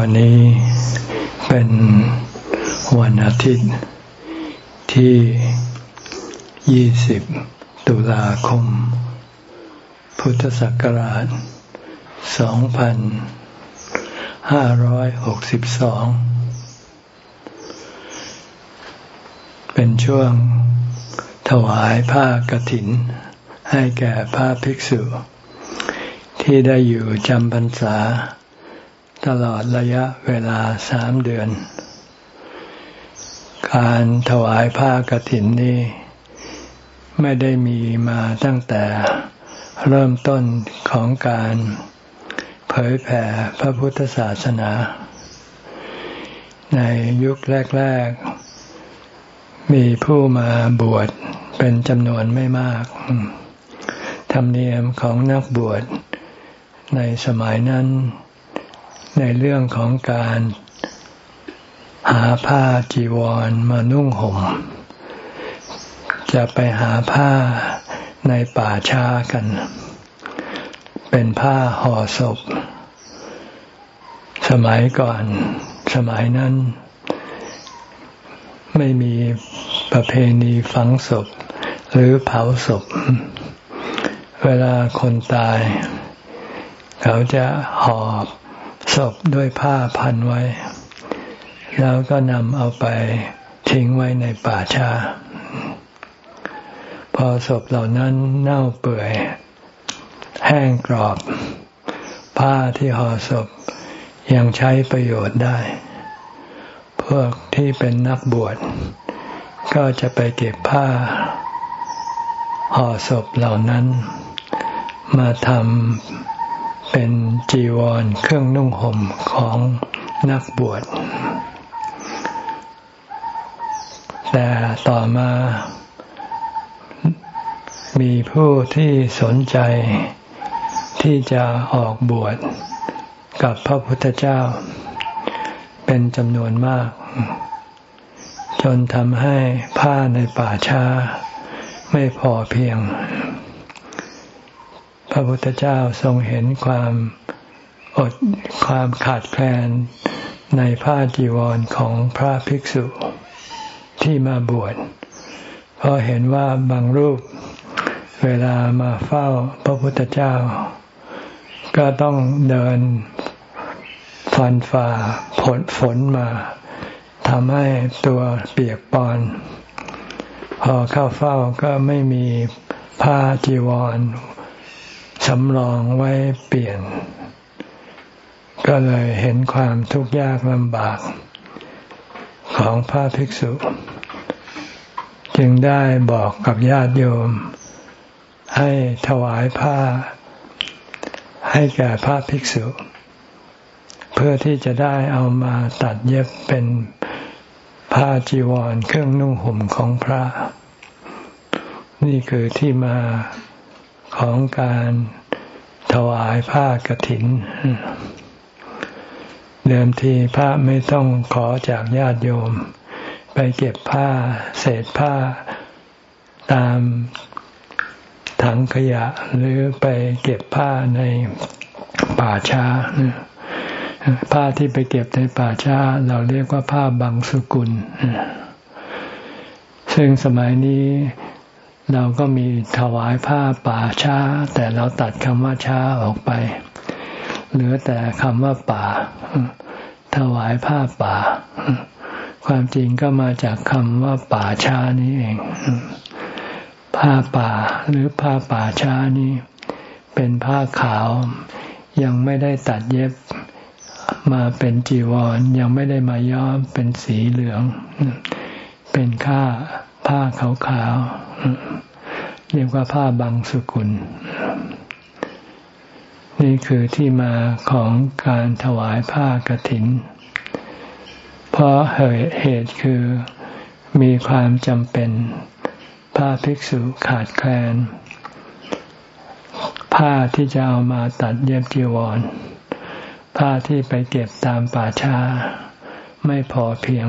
วันนี้เป็นวันอาทิตย์ที่ 20 ตุลาคม พุทธศักราช 2562 เป็นช่วงถวายผ้ากรถิน ให้แก่พระภิกษุ ที่ได้อยู่จำพรรษา ตลอดระยะเวลาสามเดือน การถวายผ้ากรถินนี้ ไม่ได้มีมาตั้งแต่เริ่มต้นของการเผยแผ่พระพุทธศาสนา ในยุคแรก ๆ มีผู้มาบวชเป็นจำนวนไม่มาก ธรรมเนียมของนักบวชในสมัยนั้น ในเรื่องของการหาผ้าจีวรมานุ่งห่ม จะไปหาผ้าในป่าช้ากัน เป็นผ้าห่อศพ สมัยก่อนสมัยนั้น ไม่มีประเพณีฝังศพ หรือเผาศพ เวลาคนตาย เขาจะหอบ ศพด้วยผ้าพันไว้ แล้วก็นำเอาไปทิ้งไว้ในป่าชาพอศพเหล่านั้นเน่าเปื่อย แห้งกรอบ ผ้าที่ห่อศพยังใช้ประโยชน์ได้ พวกที่เป็นนักบวช ก็จะไปเก็บผ้าห่อศพเหล่านั้น มาทำ เป็นจีวรเครื่องนุ่งห่มของนักบวช แต่ต่อมา มีผู้ที่สนใจที่จะออกบวชกับพระพุทธเจ้า เป็นจำนวนมาก จนทำให้ผ้าในป่าช้า ไม่พอเพียง พระพุทธเจ้าทรงเห็นความอดความขาดแคลนในผ้าจีวรของพระภิกษุที่มาบวชเพราะเห็นว่าบางรูปเวลามาเฝ้าพระพุทธเจ้า ก็ต้องเดินฟันฝ่าฝนฝนมาทำให้ตัวเปียกปอน พอเข้าเฝ้าก็ไม่มีผ้าจีวร สำรองไว้เปลี่ยน ก็เลยเห็นความทุกข์ยากลำบาก ของพระภิกษุ จึงได้บอกกับญาติโยม ให้ถวายผ้า ให้แก่พระภิกษุ เพื่อที่จะได้เอามาตัดเย็บเป็นผ้าจีวรเครื่องนุ่งห่มของพระ นี่คือที่มา ของการถวายผ้ากรถิน เดิมทีพระไม่ต้องขอจากญาติโยม ไปเก็บผ้าเศษผ้าตามถังขยะ หรือไปเก็บผ้าในป่าช้า ผ้าที่ไปเก็บในป่าช้า เราเรียกว่าผ้าบางสุกุล ซึ่งสมัยนี้ เราก็มีถวายผ้าป่าช้า แต่เราตัดคำว่าช้าออกไป เหลือแต่คำว่าป่า ถวายผ้าป่า ความจริงก็มาจากคำว่าป่าช้านี้เอง ผ้าป่าหรือผ้าป่าช้านี้ เป็นผ้าขาว ยังไม่ได้ตัดเย็บมาเป็นจีวรยังไม่ได้มาย้อมเป็นสีเหลือง เป็นค่า ผ้าขาวๆเรียกว่าผ้าบางสุกุล นี่คือที่มาของการถวายผ้ากรถิน เพราะเหตุคือมีความจำเป็นผ้าภิกษุขาดแคลน ผ้าที่จะเอามาตัดเย็บจีวร ผ้าที่ไปเก็บตามป่าช้า ไม่พอเพียง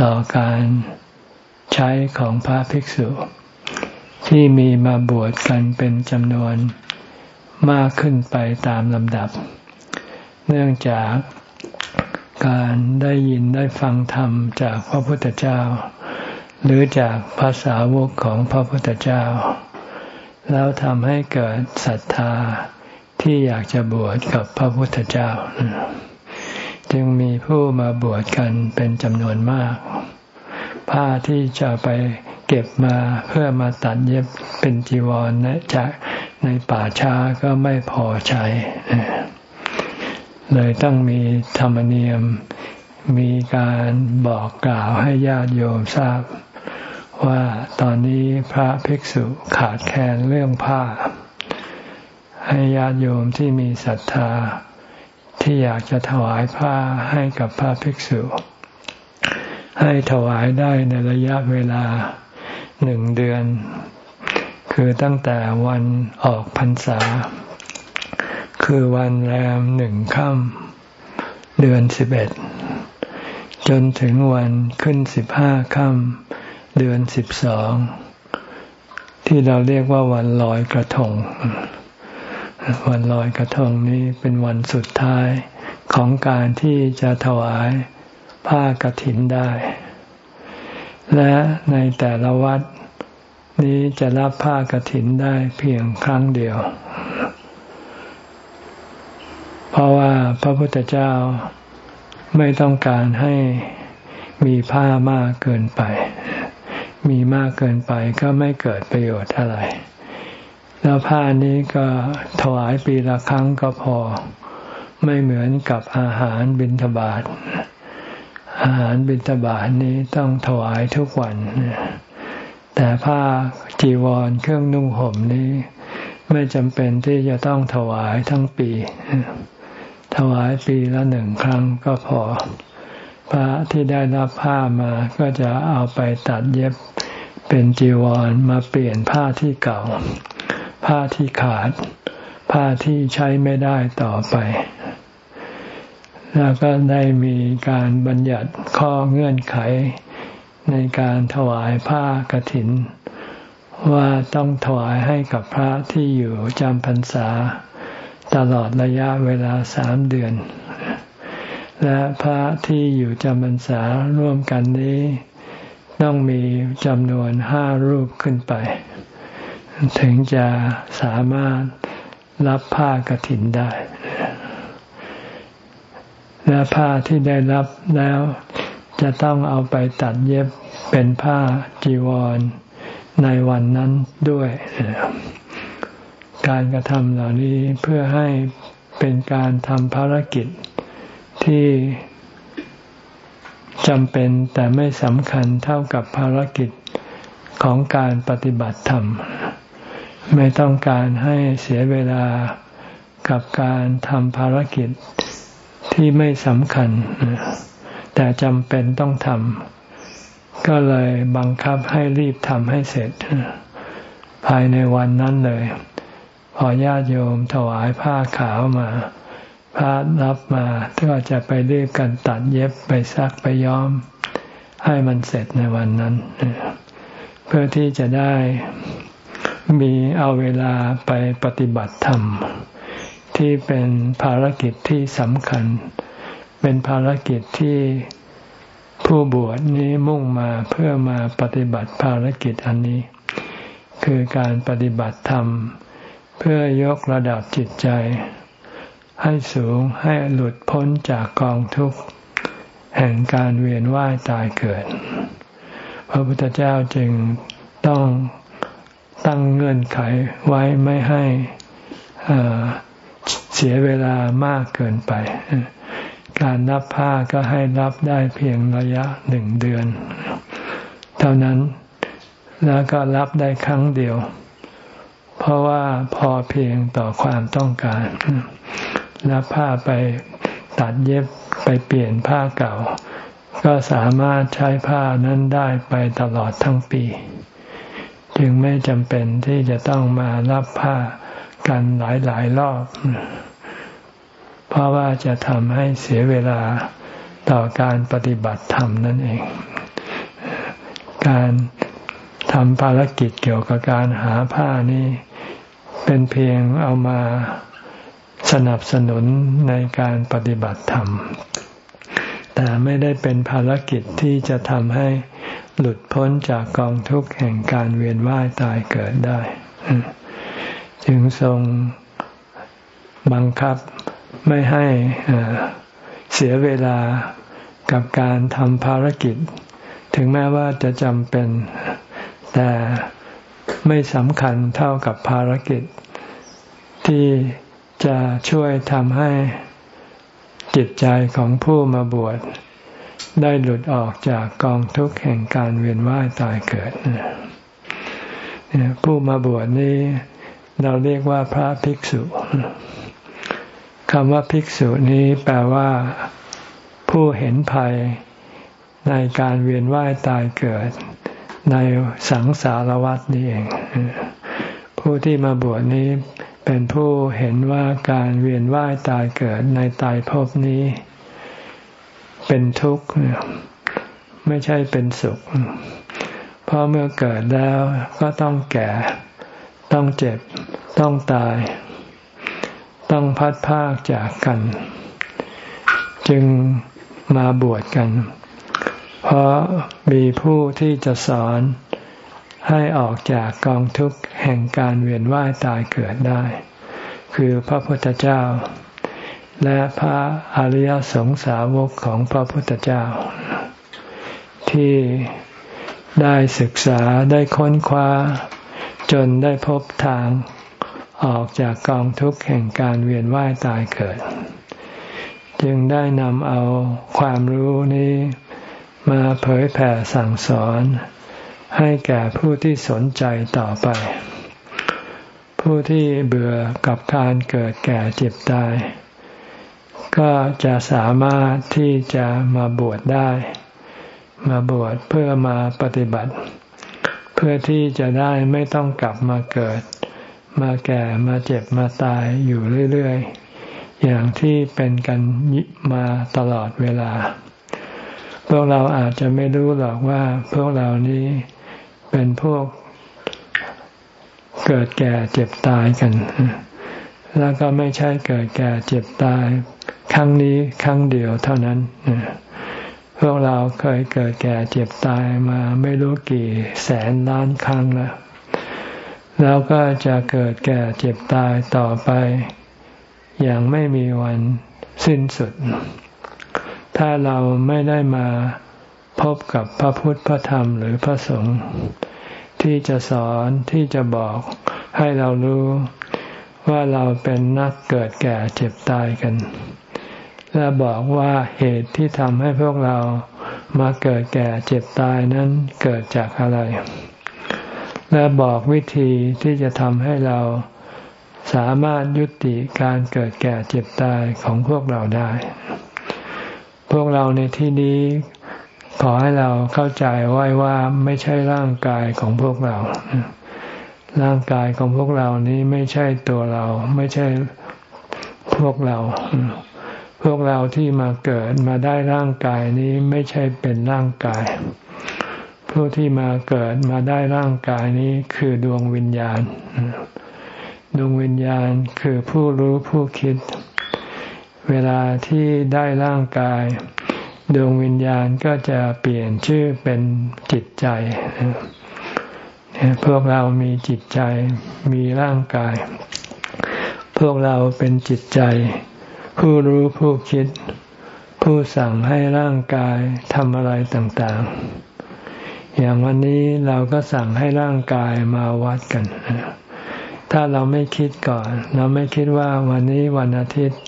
ต่อการ ใช้ของพระภิกษุ ที่มีมาบวชกันเป็นจำนวนมากขึ้นไปตามลำดับ เนื่องจากการได้ยินได้ฟังธรรมจากพระพุทธเจ้า หรือจากภาษาวกของพระพุทธเจ้า แล้วทำให้เกิดศรัทธาที่อยากจะบวชกับพระพุทธเจ้า จึงมีผู้มาบวชกันเป็นจำนวนมาก ผ้าที่จะไปเก็บมาเพื่อมาตัดเย็บเป็นจีวรนะจากในป่าช้าก็ไม่พอใช้ เลยต้องมีธรรมเนียม มีการบอกกล่าวให้ญาติโยมทราบ ว่าตอนนี้พระภิกษุขาดแคลนเรื่องผ้า ให้ญาติโยมที่มีศรัทธาที่อยากจะถวายผ้าให้กับพระภิกษุ ให้ถวายได้ในระยะเวลาหนึ่งเดือน คือตั้งแต่วันออกพรรษา คือวันแรมหนึ่งค่ำเดือนสิบเอ็ดจนถึงวันขึ้นสิบห้าค่ำเดือนสิบสองที่เราเรียกว่าวันลอยกระทง วันลอยกระทงนี้เป็นวันสุดท้ายของการที่จะถวาย ผ้ากรถินได้ และในแต่ละวัดนี้จะรับผ้ากรถินได้เพียงครั้งเดียว เพราะว่าพระพุทธเจ้าไม่ต้องการให้มีผ้ามากเกินไป มีมากเกินไปก็ไม่เกิดประโยชน์อะไร แล้วผ้านี้ก็ถวายปีละครั้งก็พอ ไม่เหมือนกับอาหารบิณฑบาต อาหารบิณฑบาตนี้ต้องถวายทุกวัน แต่ผ้าจีวรเครื่องนุ่งห่มนี้ ไม่จำเป็นที่จะต้องถวายทั้งปี ถวายปีละหนึ่งครั้งก็พอ พระที่ได้รับผ้ามาก็จะเอาไปตัดเย็บเป็นจีวรมาเปลี่ยนผ้าที่เก่า ผ้าที่ขาด ผ้าที่ใช้ไม่ได้ต่อไป แล้วก็ได้มีการบัญญัติข้อเงื่อนไข ในการถวายผ้ากรถิน ว่าต้องถวายให้กับพระที่อยู่จำพรรษา ตลอดระยะเวลาสามเดือน และพระที่อยู่จำพรรษาร่วมกันนี้ ต้องมีจำนวนห้ารูปขึ้นไป ถึงจะสามารถรับผ้ากรถินได้ และผ้าที่ได้รับแล้ว จะต้องเอาไปตัดเย็บเป็นผ้าจีวร ในวันนั้นด้วย การกระทำเหล่านี้เพื่อให้เป็นการทำภารกิจที่จำเป็นแต่ไม่สำคัญเท่ากับภารกิจของการปฏิบัติธรรม ไม่ต้องการให้เสียเวลากับการทำภารกิจ ที่ไม่สำคัญ แต่จำเป็นต้องทำก็เลยบังคับให้รีบทำให้เสร็จ ภายในวันนั้นเลย พอญาติโยมถวายผ้าขาวมาพระรับมาก็จะไปรีบกันตัดเย็บไปซักไปย้อม ให้มันเสร็จในวันนั้น เพื่อที่จะได้มีเอาเวลาไปปฏิบัติธรรม ที่เป็นภารกิจที่สำคัญ เป็นภารกิจที่ผู้บวชนี้มุ่งมาเพื่อมาปฏิบัติภารกิจอันนี้ คือการปฏิบัติธรรม เพื่อยกระดับจิตใจ ให้สูงให้หลุดพ้นจากกองทุกข์ แห่งการเวียนว่ายตายเกิด พระพุทธเจ้าจึงต้องตั้งเงื่อนไขไว้ไม่ให้ เสียเวลามากเกินไป การรับผ้าก็ให้รับได้เพียงระยะหนึ่งเดือน เท่านั้นแล้วก็รับได้ครั้งเดียว เพราะว่าพอเพียงต่อความต้องการรับผ้าไปตัดเย็บไปเปลี่ยนผ้าเก่า ก็สามารถใช้ผ้านั้นได้ไปตลอดทั้งปี จึงไม่จำเป็นที่จะต้องมารับผ้า กันหลายหลายรอบ เพราะว่าจะทำให้เสียเวลาต่อการปฏิบัติธรรมนั่นเอง การทำภารกิจเกี่ยวกับการหาผ้านี่เป็นเพียงเอามาสนับสนุนในการปฏิบัติธรรม แต่ไม่ได้เป็นภารกิจที่จะทำให้หลุดพ้นจากกองทุกข์แห่งการเวียนว่ายตายเกิดได้ จึงทรงบังคับไม่ให้เสียเวลากับการทำภารกิจ ถึงแม้ว่าจะจำเป็น แต่ไม่สำคัญเท่ากับภารกิจ ที่จะช่วยทำให้จิตใจของผู้มาบวชได้หลุดออกจากกองทุกข์แห่งการเวียนว่ายตายเกิด ผู้มาบวชนี้ เราเรียกว่าพระภิกษุคำว่าภิกษุนี้แปลว่า ผู้เห็นภัยในการเวียนว่ายตายเกิด ในสังสารวัฏนี่เอง ผู้ที่มาบวชนี้เป็นผู้เห็นว่าการเวียนว่ายตายเกิดในตายภพนี้ เป็นทุกข์ไม่ใช่เป็นสุข เพราะเมื่อเกิดแล้วก็ต้องแก่ ต้องเจ็บ ต้องตาย ต้องพัดพากจากกัน จึงมาบวชกัน เพราะมีผู้ที่จะสอนให้ออกจากกองทุกข์แห่งการเวียนว่ายตายเกิดได้ คือพระพุทธเจ้า และพระอริยสงสาวกของพระพุทธเจ้า ที่ได้ศึกษาได้ค้นคว้า จนได้พบทาง ออกจากกองทุกข์แห่งการเวียนว่ายตายเกิด จึงได้นำเอาความรู้นี้มาเผยแผ่สั่งสอน ให้แก่ผู้ที่สนใจต่อไป ผู้ที่เบื่อกับการเกิดแก่เจ็บตาย ก็จะสามารถที่จะมาบวชได้ มาบวชเพื่อมาปฏิบัติ เพื่อที่จะได้ไม่ต้องกลับมาเกิด มาแก่มาเจ็บมาตายอยู่เรื่อยๆ อย่างที่เป็นกันมาตลอดเวลา พวกเราอาจจะไม่รู้หรอกว่าพวกเรานี้เป็นพวกเกิดแก่เจ็บตายกัน แล้วก็ไม่ใช่เกิดแก่เจ็บตาย ครั้งนี้ครั้งเดียวเท่านั้น พวกเราเคยเกิดแก่เจ็บตายมาไม่รู้กี่แสนล้านครั้งแล้ว แล้วก็จะเกิดแก่เจ็บตายต่อไป อย่างไม่มีวันสิ้นสุด ถ้าเราไม่ได้มาพบกับพระพุทธพระธรรมหรือพระสงฆ์ที่จะสอนที่จะบอกให้เรารู้ว่าเราเป็นนักเกิดแก่เจ็บตายกัน และบอกว่าเหตุที่ทำให้พวกเรามาเกิดแก่เจ็บตายนั้นเกิดจากอะไร และบอกวิธีที่จะทำให้เราสามารถยุติการเกิดแก่เจ็บตายของพวกเราได้ พวกเราในที่นี้ขอให้เราเข้าใจไว้ว่าไม่ใช่ร่างกายของพวกเรา ร่างกายของพวกเรานี้ไม่ใช่ตัวเรา ไม่ใช่พวกเรา พวกเราที่มาเกิดมาได้ร่างกายนี้ไม่ใช่เป็นร่างกาย ผู้ที่มาเกิดมาได้ร่างกายนี้คือดวงวิญญาณ ดวงวิญญาณคือผู้รู้ผู้คิด เวลาที่ได้ร่างกาย ดวงวิญญาณก็จะเปลี่ยนชื่อเป็นจิตใจ พวกเรามีจิตใจมีร่างกาย พวกเราเป็นจิตใจ ผู้รู้ผู้คิด ผู้สั่งให้ร่างกายทำอะไรต่างๆ อย่างวันนี้เราก็สั่งให้ร่างกายมาวัดกัน ถ้าเราไม่คิดก่อน เราไม่คิดว่าวันนี้วันอาทิตย์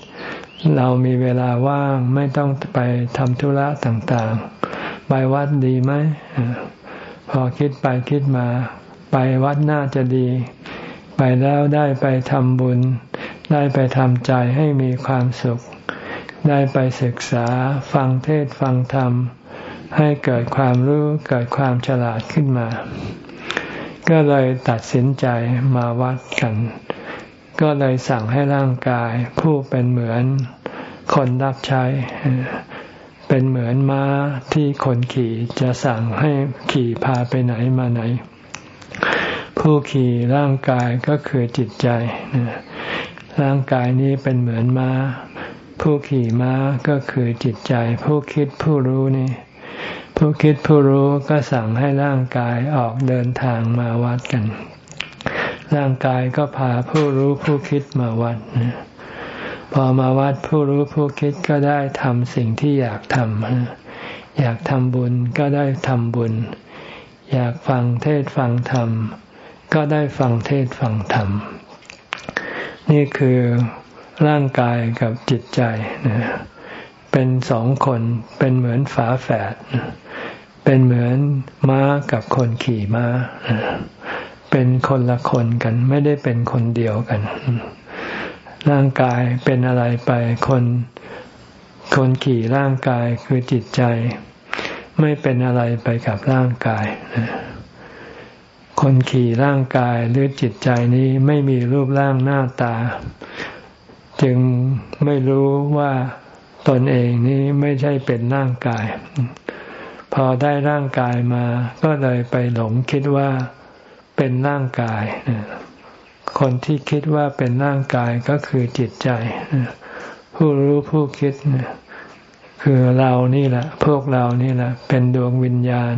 เรามีเวลาว่างไม่ต้องไปทำธุระต่างๆ ไปวัดดีไหม พอคิดไปคิดมา ไปวัดน่าจะดี ไปแล้วได้ไปทำบุญ ได้ไปทำใจให้มีความสุข ได้ไปศึกษาฟังเทศฟังธรรม ให้เกิดความรู้เกิดความฉลาดขึ้นมา ก็เลยตัดสินใจมาวัดกัน ก็เลยสั่งให้ร่างกาย ผู้เป็นเหมือนคนรับใช้ เป็นเหมือนม้าที่คนขี่จะสั่งให้ขี่พาไปไหนมาไหน ผู้ขี่ร่างกายก็คือจิตใจ ร่างกายนี้เป็นเหมือนม้า ผู้ขี่ม้าก็คือจิตใจ ผู้คิดผู้รู้นี่ ผู้คิดผู้รู้ก็สั่งให้ร่างกายออกเดินทางมาวัดกัน ร่างกายก็พาผู้รู้ผู้คิดมาวัด พอมาวัดผู้รู้ผู้คิดก็ได้ทำสิ่งที่อยากทำอยากทำบุญก็ได้ทำบุญ อยากฟังเทศฟังธรรม ก็ได้ฟังเทศฟังธรรม นี่คือร่างกายกับจิตใจนะ เป็นสองคนเป็นเหมือนฝาแฝดเป็นเหมือนม้ากับคนขี่ม้า เป็นคนละคนกันไม่ได้เป็นคนเดียวกัน ร่างกายเป็นอะไรไปคนคนขี่ร่างกายคือจิตใจ ไม่เป็นอะไรไปกับร่างกายคนขี่ร่างกายหรือจิตใจนี้ไม่มีรูปร่างหน้าตา จึงไม่รู้ว่า ตนเองนี้ไม่ใช่เป็นร่างกาย พอได้ร่างกายมาก็เลยไปหลงคิดว่าเป็นร่างกาย คนที่คิดว่าเป็นร่างกายก็คือจิตใจ ผู้รู้ผู้คิด คือเรานี่แหละ พวกเรานี่แหละ เป็นดวงวิญญาณ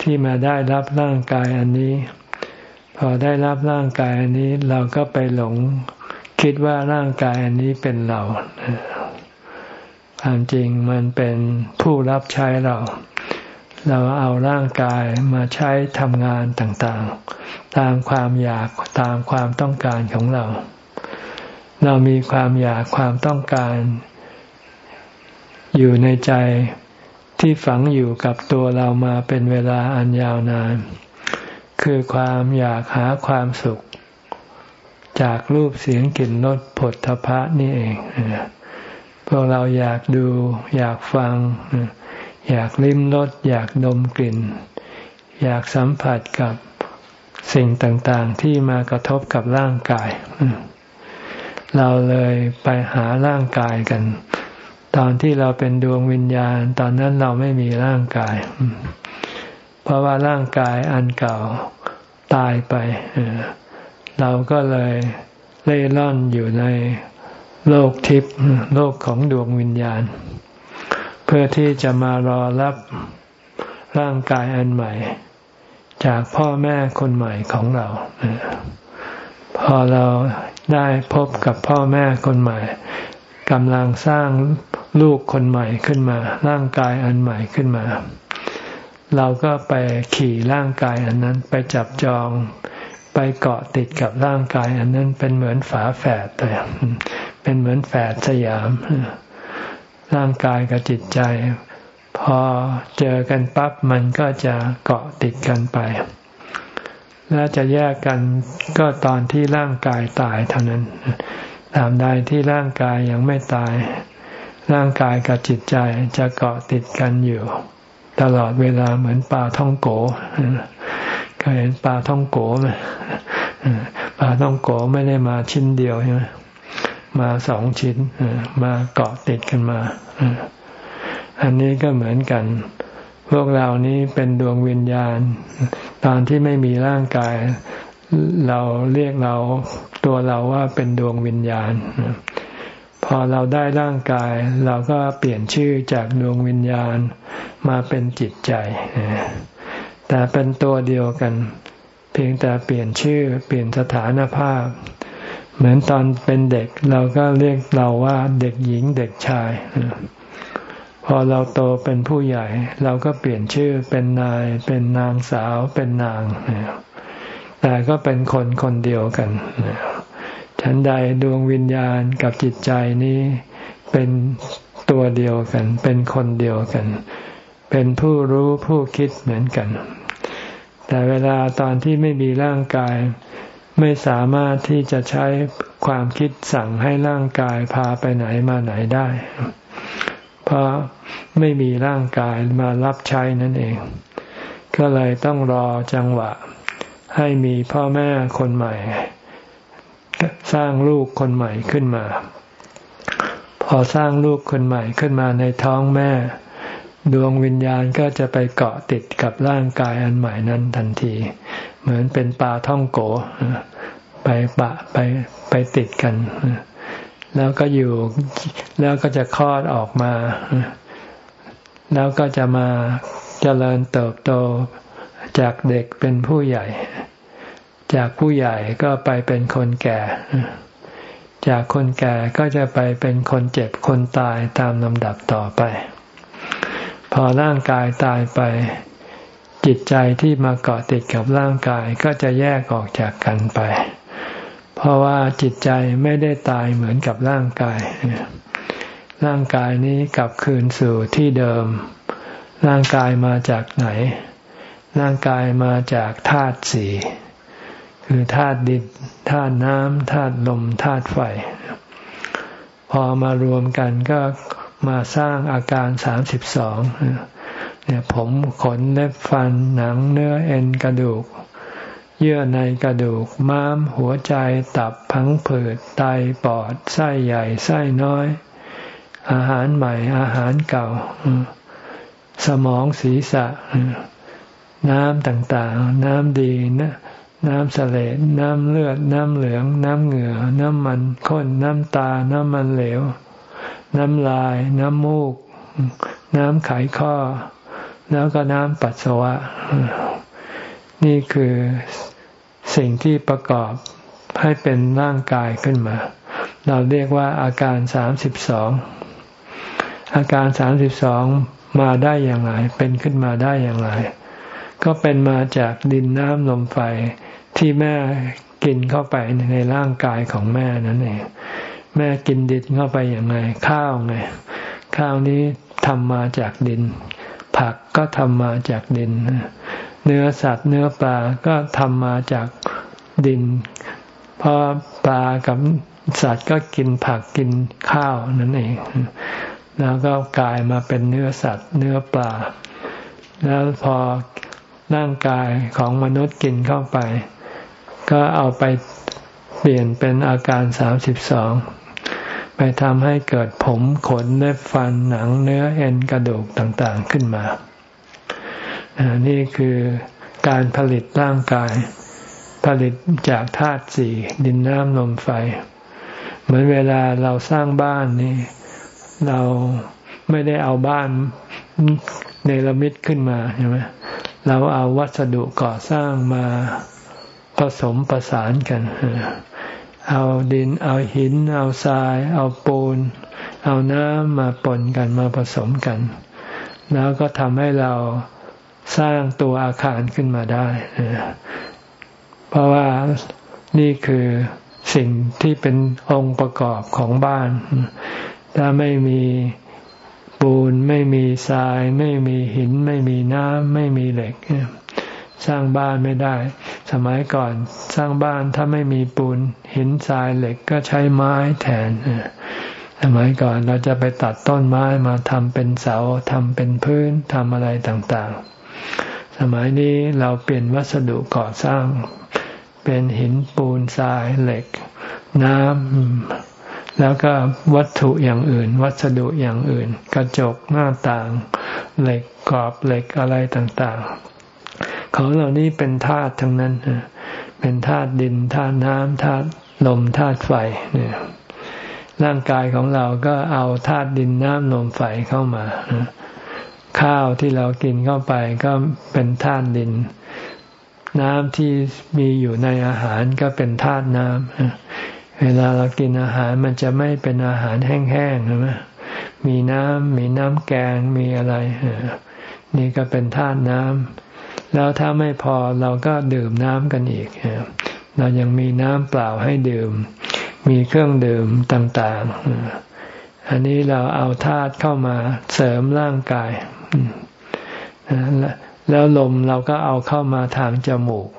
ที่มาได้รับร่างกายอันนี้ พอได้รับร่างกายอันนี้ เราก็ไปหลงคิดว่าร่างกายอันนี้เป็นเรา ความจริงมันเป็นผู้รับใช้เรา เราเอาร่างกายมาใช้ทำงานต่างๆ ตามความอยากตามความต้องการของเรา เรามีความอยากความต้องการ อยู่ในใจที่ฝังอยู่กับตัวเรามาเป็นเวลาอันยาวนาน คือความอยากหาความสุข จากรูปเสียงกลิ่นรสผลทพะนี่เอง วกเราอยากดู อยากฟัง อยากลิ้มรสอยากดมกลิ่น อยากสัมผัสกับสิ่งต่างๆที่มากระทบกับร่างกาย เราเลยไปหาร่างกายกัน ตอนที่เราเป็นดวงวิญญาณ ตอนนั้นเราไม่มีร่างกาย เพราะว่าร่างกายอันเก่าตายไป เราก็เลยเล่ร่อนอยู่ใน โลกทิพย์โลกของดวงวิญญาณ เพื่อที่จะมารอรับร่างกายอันใหม่ จากพ่อแม่คนใหม่ของเรา พอเราได้พบกับพ่อแม่คนใหม่กำลังสร้างลูกคนใหม่ขึ้นมา ร่างกายอันใหม่ขึ้นมา เราก็ไปขี่ร่างกายอันนั้นไปจับจองไปเกาะติดกับร่างกาย อันนั้นเป็นเหมือนฝาแฝดเลย เป็นเหมือนแฝดสยาม ร่างกายกับจิตใจ พอเจอกันปั๊บมันก็จะเกาะติดกันไป แล้วจะแยกกันก็ตอนที่ร่างกายตายเท่านั้นตามใดที่ร่างกายยังไม่ตาย ร่างกายกับจิตใจจะเกาะติดกันอยู่ ตลอดเวลาเหมือนปลาท่องโกเคยเห็นปลาท่องโกไหมปลาท่องโกไม่ได้มาชิ้นเดียวใช่ไหม มาสองชิ้นมาเกาะติดกันมาอันนี้ก็เหมือนกัน พวกเรานี้เป็นดวงวิญญาณ ตอนที่ไม่มีร่างกาย เราเรียกเราตัวเราว่าเป็นดวงวิญญาณ พอเราได้ร่างกาย เราก็เปลี่ยนชื่อจากดวงวิญญาณมาเป็นจิตใจ แต่เป็นตัวเดียวกัน เพียงแต่เปลี่ยนชื่อเปลี่ยนสถานภาพ เหมือนตอนเป็นเด็กเราก็เรียกเราว่าเด็กหญิงเด็กชาย พอเราโตเป็นผู้ใหญ่ เราก็เปลี่ยนชื่อเป็นนาย เป็นนางสาวเป็นนาง แต่ก็เป็นคนคนเดียวกันฉันใดดวงวิญญาณกับจิตใจนี้เป็นตัวเดียวกัน เป็นคนเดียวกัน เป็นผู้รู้ผู้คิดเหมือนกัน แต่เวลาตอนที่ไม่มีร่างกาย ไม่สามารถที่จะใช้ความคิดสั่งให้ร่างกายพาไปไหนมาไหนได้ เพราะไม่มีร่างกายมารับใช้นั่นเอง ก็เลยต้องรอจังหวะ ให้มีพ่อแม่คนใหม่ สร้างลูกคนใหม่ขึ้นมา พอสร้างลูกคนใหม่ขึ้นมาในท้องแม่ ดวงวิญญาณก็จะไปเกาะติดกับร่างกายอันใหม่นั้นทันที เหมือนเป็นปลาท่องโกไปปะไปไปติดกัน แล้วก็อยู่แล้วก็จะคลอดออกมา แล้วก็จะมาเจริญเติบโตจากเด็กเป็นผู้ใหญ่ จากผู้ใหญ่ก็ไปเป็นคนแก่ จากคนแก่ก็จะไปเป็นคนเจ็บคนตายตามลำดับต่อไป พอร่างกายตายไป จิตใจที่มาเกาะติดกับร่างกายก็จะแยกออกจากกันไป เพราะว่าจิตใจไม่ได้ตายเหมือนกับร่างกาย ร่างกายนี้กลับคืนสู่ที่เดิม ร่างกายมาจากไหน ร่างกายมาจากธาตุสี่คือธาตุดินธาตุน้ำธาตุลมธาตุไฟ พอมารวมกันก็มาสร้างอาการสามสิบสอง เนี่ยผมขนเล็บฟันหนังเนื้อเอ็นกระดูก เยื่อในกระดูกม้าม หัวใจตับพังผืดไตปอดไส้ใหญ่ไส้น้อย อาหารใหม่อาหารเก่า สมองศีรษะ น้ำต่างๆ น้ำดีนะน้ำเสลดน้ำเลือด น้ำเหลือง น้ำเหงื่อ น้ำมันข้น น้ำตา น้ำมันเหลว น้ำลาย น้ำมูก น้ำไขข้อ แล้วก็น้ำปัสสาวะ นี่คือสิ่งที่ประกอบให้เป็นร่างกายขึ้นมา เราเรียกว่าอาการสามสิบสองอาการสามสิบสองมาได้อย่างไรเป็นขึ้นมาได้อย่างไร ก็เป็นมาจากดินน้ำลมไฟที่แม่กินเข้าไปในร่างกายของแม่นั่นเองแม่กินดินเข้าไปอย่างไรข้าวไงข้าวนี้ทำมาจากดิน ผักก็ทำมาจากดิน เนื้อสัตว์เนื้อปลาก็ทำมาจากดิน เพราะปลากับสัตว์ก็กินผักกินข้าวนั่นเอง แล้วก็กลายมาเป็นเนื้อสัตว์ เนื้อปลา แล้วพอร่างกายของมนุษย์กินเข้าไป ก็เอาไปเปลี่ยนเป็นอาการสามสิบสอง ทำให้เกิดผมขนเล็บฟันหนังเนื้อเอ็นกระดูกต่างๆขึ้นมา นี่คือการผลิตร่างกาย ผลิตจากธาตุสี่ดินน้ำลมไฟ เหมือนเวลาเราสร้างบ้านนี่ เราไม่ได้เอาบ้านเนรมิตขึ้นมาใช่ไหมเราเอาวัสดุก่อสร้างมาผสมประสานกันเเอาดิน เอาหิน เอาทราย เอาปูน เอาน้ำมาปนกันมาผสมกัน แล้วก็ทำให้เราสร้างตัวอาคารขึ้นมาได้ เพราะว่านี่คือสิ่งที่เป็นองค์ประกอบของบ้าน ถ้าไม่มีปูน ไม่มีทราย ไม่มีหิน ไม่มีน้ำ ไม่มีเหล็ก สร้างบ้านไม่ได้ สมัยก่อนสร้างบ้านถ้าไม่มีปูนหินทรายเหล็กก็ใช้ไม้แทนสมัยก่อนเราจะไปตัดต้นไม้มาทำเป็นเสาทำเป็นพื้นทำอะไรต่างๆ สมัยนี้เราเปลี่ยนวัสดุก่อสร้าง เป็นหินปูนทรายเหล็ก น้ำแล้วก็วัตถุอย่างอื่น วัสดุอย่างอื่น กระจกหน้าต่าง เหล็กกรอบเหล็กอะไรต่างๆ ของเหล่านี้เป็นธาตุทั้งนั้นเป็นธาตุดินธาตุน้ำธาตุลมธาตุไฟเนี่ยร่างกายของเราก็เอาธาตุดินน้ำลมไฟเข้ามาข้าวที่เรากินเข้าไปก็เป็นธาตุดิน น้ำที่มีอยู่ในอาหารก็เป็นธาตุน้ำเวลาเรากินอาหารมันจะไม่เป็นอาหารแห้งๆใช่ไหมมีน้ำมีน้ำแกงมีอะไรนี่ก็เป็นธาตุน้ำ แล้วถ้าไม่พอเราก็ดื่มน้ำกันอีก เรายังมีน้ำเปล่าให้ดื่ม มีเครื่องดื่มต่าง ๆ อันนี้เราเอาธาตุเข้ามาเสริมร่างกาย แล้วลมเราก็เอาเข้ามาทางจมูก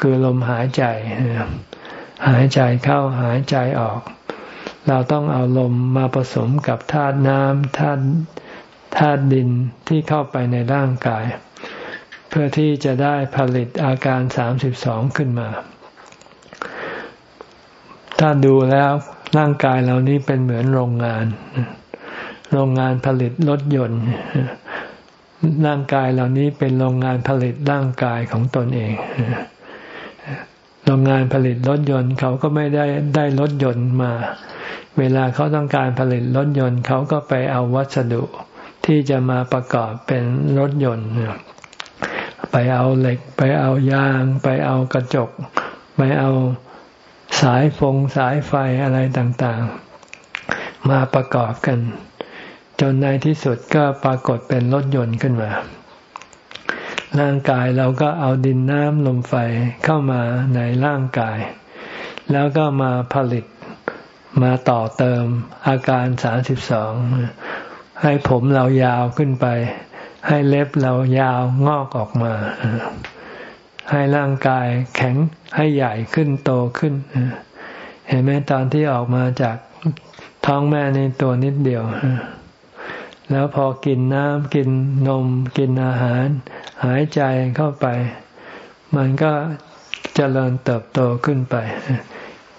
คือลมหายใจ หายใจเข้าหายใจออก เราต้องเอาลมมาผสมกับธาตุน้ำธาตุธาตุดินที่เข้าไปในร่างกาย พื่อที่จะได้ผลิตอาการสามสิบสองขึ้นมา ถ้าดูแล้วร่างกายเรานี้เป็นเหมือนโรงงาน โรงงานผลิตรถยนต์ ร่างกายเหล่านี้เป็นโรงงานผลิตร่างกายของตนเอง โรงงานผลิตรถยนต์เขาก็ไม่ได้ได้รถยนต์มา เวลาเขาต้องการผลิตรถยนต์ เขาก็ไปเอาวัสดุที่จะมาประกอบเป็นรถยนต์ ไปเอาเหล็ก ไปเอายาง ไปเอากระจก ไปเอาสายฟงสายไฟอะไรต่างๆ มาประกอบกัน จนในที่สุดก็ปรากฏเป็นรถยนต์ขึ้นมา ร่างกายเราก็เอาดินน้ำลมไฟเข้ามาในร่างกาย แล้วก็มาผลิตมาต่อเติมอาการสามสิบสองให้ผมเรายาวขึ้นไป ให้เล็บเรายาวงอกออกมา ให้ร่างกายแข็งให้ใหญ่ขึ้นโตขึ้น เห็นไหมตอนที่ออกมาจากท้องแม่ในตัวนิดเดียว แล้วพอกินน้ำกินนม กินอาหาร หายใจเข้าไป มันก็เจริญเติบโตขึ้นไป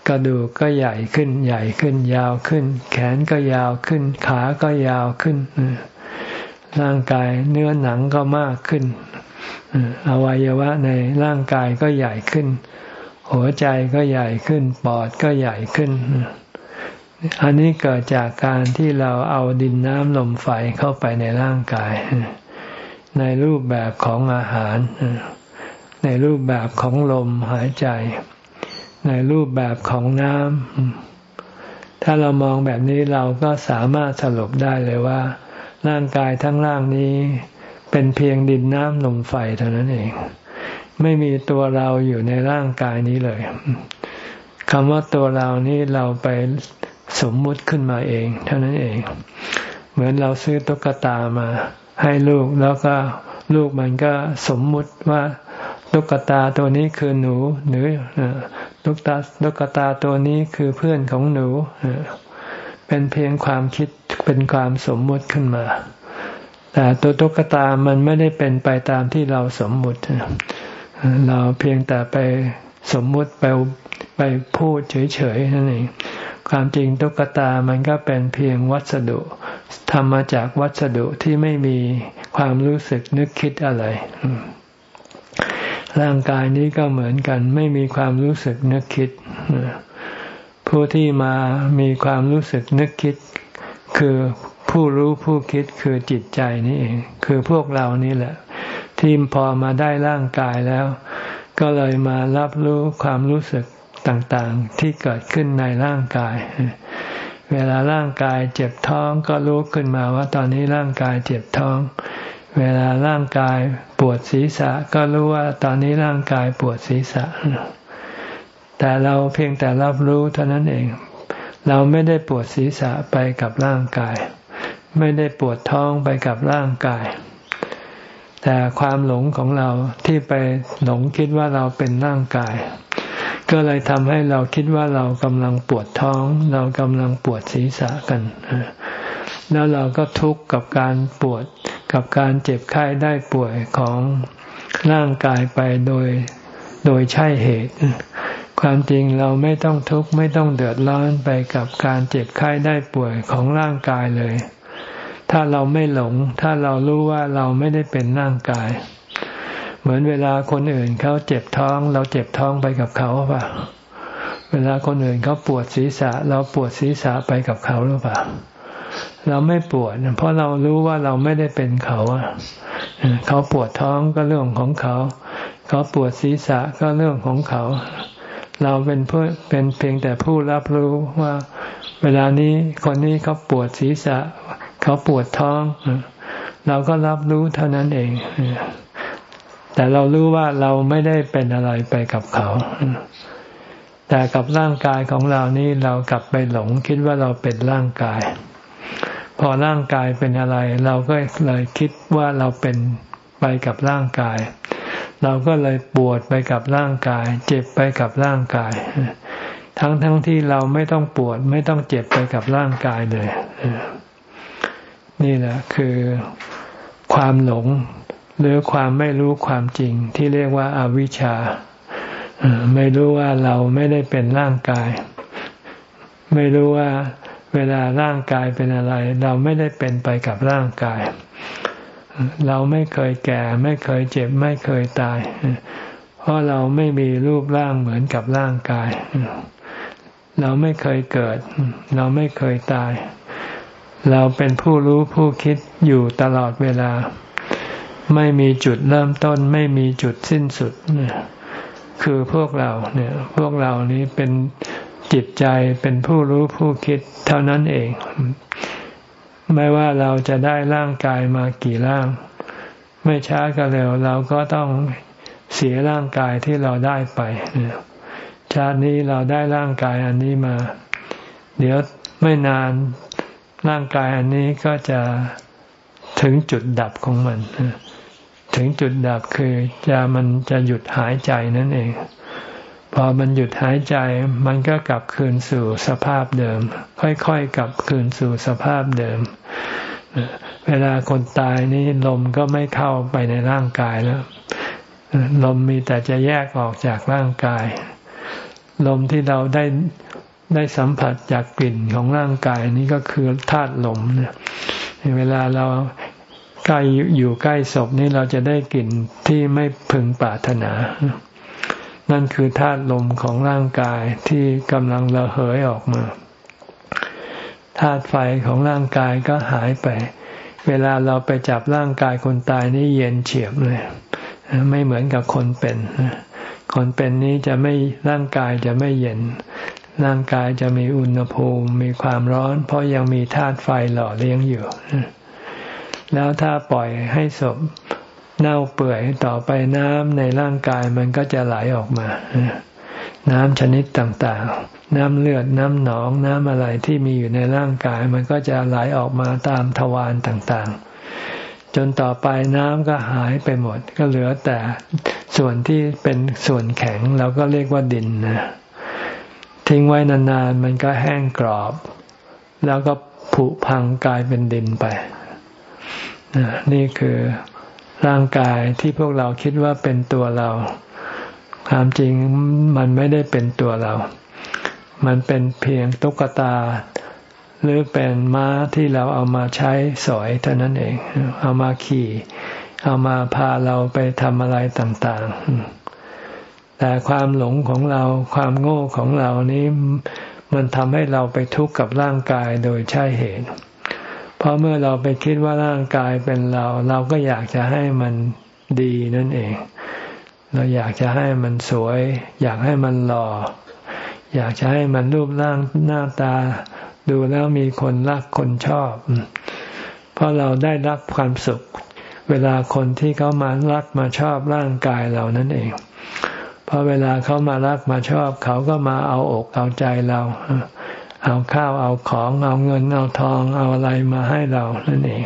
กระดูกก็ใหญ่ขึ้นใหญ่ขึ้นยาวขึ้น แขนก็ยาวขึ้น ขาก็ยาวขึ้น ร่างกายเนื้อหนังก็มากขึ้นอวัยวะในร่างกายก็ใหญ่ขึ้น หัวใจก็ใหญ่ขึ้น ปอดก็ใหญ่ขึ้น อันนี้เกิดจากการที่เราเอาดินน้ำลมไฟเข้าไปในร่างกาย ในรูปแบบของอาหาร ในรูปแบบของลมหายใจ ในรูปแบบของน้ำถ้าเรามองแบบนี้เราก็สามารถสรุปได้เลยว่า ร่างกายทั้งร่างนี้ เป็นเพียงดินน้ำลมไฟเท่านั้นเอง ไม่มีตัวเราอยู่ในร่างกายนี้เลยคำว่าตัวเรานี้เราไปสมมุติขึ้นมาเอง เท่านั้นเอง เหมือนเราซื้อตุ๊กตามา ให้ลูกแล้วก็ลูกมันก็สมมุติว่าตุ๊กตาตัวนี้คือหนูหรือตุ๊กตาตุ๊กตาตัวนี้คือเพื่อนของหนูเป็นเพียงความคิด เป็นความสมมุติขึ้นมา แต่ตัวตุ๊กตามันไม่ได้เป็นไปตามที่เราสมมุติ เราเพียงแต่ไปสมมุติไปไปพูดเฉยๆนั่นเองความจริงตุ๊กตามันก็เป็นเพียงวัสดุทำมาจากวัสดุที่ไม่มีความรู้สึกนึกคิดอะไร ร่างกายนี้ก็เหมือนกัน ไม่มีความรู้สึกนึกคิด ผู้ที่มามีความรู้สึกนึกคิด คือผู้รู้ผู้คิดคือจิตใจนี่เองคือพวกเรานี่แหละ ที่พอมาได้ร่างกายแล้ว ก็เลยมารับรู้ความรู้สึกต่างๆ ที่เกิดขึ้นในร่างกาย เวลาร่างกายเจ็บท้องก็รู้ขึ้นมาว่าตอนนี้ร่างกายเจ็บท้อง เวลาร่างกายปวดศีรษะ ก็รู้ว่าตอนนี้ร่างกายปวดศีรษะ แต่เราเพียงแต่รับรู้เท่านั้นเอง เราไม่ได้ปวดศีรษะไปกับร่างกาย ไม่ได้ปวดท้องไปกับร่างกาย แต่ความหลงของเราที่ไปหลงคิดว่าเราเป็นร่างกาย ก็เลยทำให้เราคิดว่าเรากำลังปวดท้อง เรากำลังปวดศีรษะกัน แล้วเราก็ทุกข์กับการปวดกับการเจ็บไข้ได้ป่วยของร่างกายไปโดยโดยใช่เหตุ ความจริงเราไม่ต้องทุกข์ไม่ต้องเดือดร้อนไปกับการเจ็บไข้ได้ป่วยของร่างกายเลย ถ้าเราไม่หลง ถ้าเรารู้ว่าเราไม่ได้เป็นร่างกาย เหมือนเวลาคนอื่นเขาเจ็บท้อง เราเจ็บท้องไปกับเขาป่ะ เวลาคนอื่นเขาปวดศีรษะ เราปวดศีรษะไปกับเขาหรือเปล่าเราไม่ปวด เพราะเรารู้ว่าเราไม่ได้เป็นเขาเขาปวดท้องก็เรื่องของเขา เขาปวดศีรษะก็เรื่องของเขา เราเป็นเพื่อเป็นเพียงแต่ผู้รับรู้ว่า เวลานี้คนนี้เขาปวดศีรษะ เขาปวดท้อง เราก็รับรู้เท่านั้นเอง แต่เรารู้ว่าเราไม่ได้เป็นอะไรไปกับเขา แต่กับร่างกายของเรานี่เรากลับไปหลงคิดว่าเราเป็นร่างกาย พอร่างกายเป็นอะไร เราก็เลยคิดว่าเราเป็นไปกับร่างกาย เราก็เลยปวดไปกับร่างกาย เจ็บไปกับร่างกาย ทั้งทั้งที่เราไม่ต้องปวด ไม่ต้องเจ็บไปกับร่างกายเลย นี่แหละคือความหลง หรือความไม่รู้ความจริงที่เรียกว่าอาวิชชา ไม่รู้ว่าเราไม่ได้เป็นร่างกาย ไม่รู้ว่าเวลาร่างกายเป็นอะไร เราไม่ได้เป็นไปกับร่างกาย เราไม่เคยแก่ ไม่เคยเจ็บ ไม่เคยตาย เพราะเราไม่มีรูปร่างเหมือนกับร่างกาย เราไม่เคยเกิด เราไม่เคยตาย เราเป็นผู้รู้ผู้คิดอยู่ตลอดเวลา ไม่มีจุดเริ่มต้น ไม่มีจุดสิ้นสุด คือพวกเราเนี่ย พวกเรานี้เป็นจิตใจเป็นผู้รู้ผู้คิดเท่านั้นเอง ไม่ว่าเราจะได้ร่างกายมากี่ร่าง ไม่ช้าก็เร็ว เราก็ต้องเสียร่างกายที่เราได้ไปชาตินี้เราได้ร่างกายอันนี้มา เดี๋ยวไม่นานร่างกายอันนี้ก็จะถึงจุดดับของมัน ถึงจุดดับคือจะมันจะหยุดหายใจนั่นเอง อมันหยุดหายใจมันก็กลับคืนสู่สภาพเดิม ค่อยๆกลับคืนสู่สภาพเดิม เวลาคนตายนี่ลมก็ไม่เข้าไปในร่างกายแล้ว ลมมีแต่จะแยกออกจากร่างกาย ลมที่เราได้ได้สัมผัสจากกลิ่นของร่างกายนี้ก็คือธาตุลมเนี่ยเวลาเราใกล้อยู่ใกล้ศพนี่เราจะได้กลิ่นที่ไม่พึงปรารถนา นั่นคือธาตุลมของร่างกายที่กำลังระเหยออกมาธาตุไฟของร่างกายก็หายไป เวลาเราไปจับร่างกายคนตายนี่เย็นเฉียบเลย ไม่เหมือนกับคนเป็น คนเป็นนี้จะไม่ร่างกายจะไม่เย็น ร่างกายจะมีอุณหภูมิมีความร้อน เพราะยังมีธาตุไฟหล่อเลี้ยงอยู่ แล้วถ้าปล่อยให้ศพ เน่าเปื่อยต่อไปน้ำในร่างกายมันก็จะไหลออกมา น้ำชนิดต่างๆ น้ำเลือดน้ำหนองน้ำอะไรที่มีอยู่ในร่างกาย มันก็จะไหลออกมาตามทวารต่างๆ จนต่อไปน้ำก็หายไปหมด ก็เหลือแต่ส่วนที่เป็นส่วนแข็งเราก็เรียกว่าดินนะทิ้งไว้นานๆมันก็แห้งกรอบ แล้วก็ผุพังกลายเป็นดินไปนี่คือ ร่างกายที่พวกเราคิดว่าเป็นตัวเรา ความจริงมันไม่ได้เป็นตัวเรา มันเป็นเพียงตุ๊กตา หรือเป็นม้าที่เราเอามาใช้สอยเท่านั้นเอง เอามาขี่ เอามาพาเราไปทำอะไรต่าง ๆ แต่ความหลงของเราความโง่ของเรานี้มันทำให้เราไปทุกข์กับร่างกายโดยใช่เหตุเราะเมื่อเราไปคิดว่าร่างกายเป็นเรา เราก็อยากจะให้มันดีนั่นเอง เราอยากจะให้มันสวย อยากให้มันหล่อ อยากจะให้มันรูปร่างหน้าตา ดูแล้วมีคนรักคนชอบ เพราะเราได้รับความสุข เวลาคนที่เขามารักมาชอบร่างกายเรานั่นเองพอเวลาเขามารักมาชอบ เขาก็มาเอาอกเอาใจเราเเอาข้าวเอาของเอาเงินเอาทองเอาอะไรมาให้เรานั่นเอง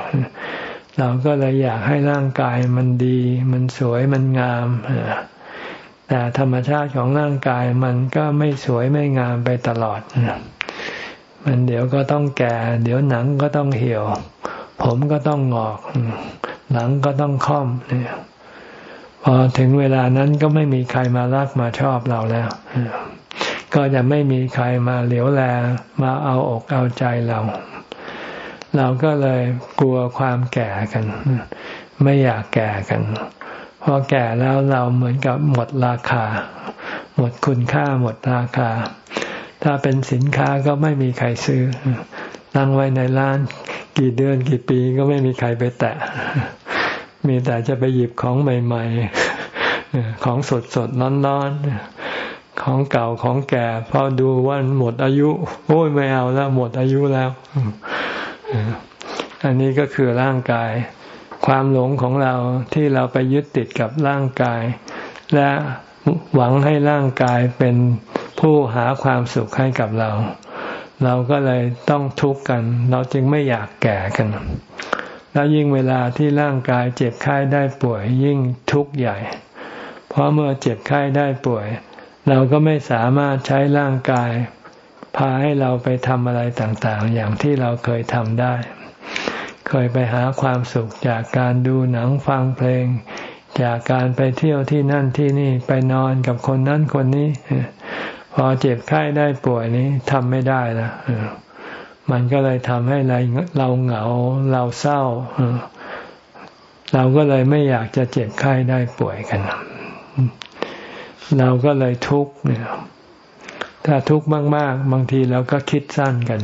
เราก็เลยอยากให้ร่างกายมันดี มันสวยมันงามแต่ธรรมชาติของร่างกายมันก็ไม่สวยไม่งามไปตลอดมันเดี๋ยวก็ต้องแก่ เดี๋ยวหนังก็ต้องเหี่ยว ผมก็ต้องงอกหนังก็ต้องค่อมเนี่ยพอถึงเวลานั้นก็ไม่มีใครมารักมาชอบเราแล้ว ก็จะไม่มีใครมาเหลียวแลมาเอาอกเอาใจเรา เราก็เลยกลัวความแก่กัน ไม่อยากแก่กันพอแก่แล้วเราเหมือนกับหมดราคา หมดคุณค่าหมดราคา ถ้าเป็นสินค้าก็ไม่มีใครซื้อตั้งไว้ในร้าน กี่เดือนกี่ปีก็ไม่มีใครไปแตะ มีแต่จะไปหยิบของใหม่ ๆ ของสดสดร้อนๆ ของเก่าของแก่พอดูว่าหมดอายุ โอ้ยไม่เอาแล้ว หมดอายุแล้ว อันนี้ก็คือร่างกาย ความหลงของเราที่เราไปยึดติดกับร่างกาย และหวังให้ร่างกายเป็นผู้หาความสุขให้กับเรา เราก็เลยต้องทุกข์กัน เราจึงไม่อยากแก่กัน แล้วยิ่งเวลาที่ร่างกายเจ็บไข้ได้ป่วย ยิ่งทุกข์ใหญ่ เพราะเมื่อเจ็บไข้ได้ป่วย เราก็ไม่สามารถใช้ร่างกาย พาให้เราไปทำอะไรต่างๆ อย่างที่เราเคยทำได้ เคยไปหาความสุขจากการดูหนังฟังเพลง จากการไปเที่ยวที่นั่นที่นี่ไปนอนกับคนนั้นคนนี้ พอเจ็บไข้ได้ป่วยนี้ทำไม่ได้แล้วมันก็เลยทำให้เราเราเหงาเราเศร้า เราก็เลยไม่อยากจะเจ็บไข้ได้ป่วยกัน เราก็เลยทุกข์เนี่ยถ้าทุกข์มาก ๆ บางทีเราก็คิดสั้นกัน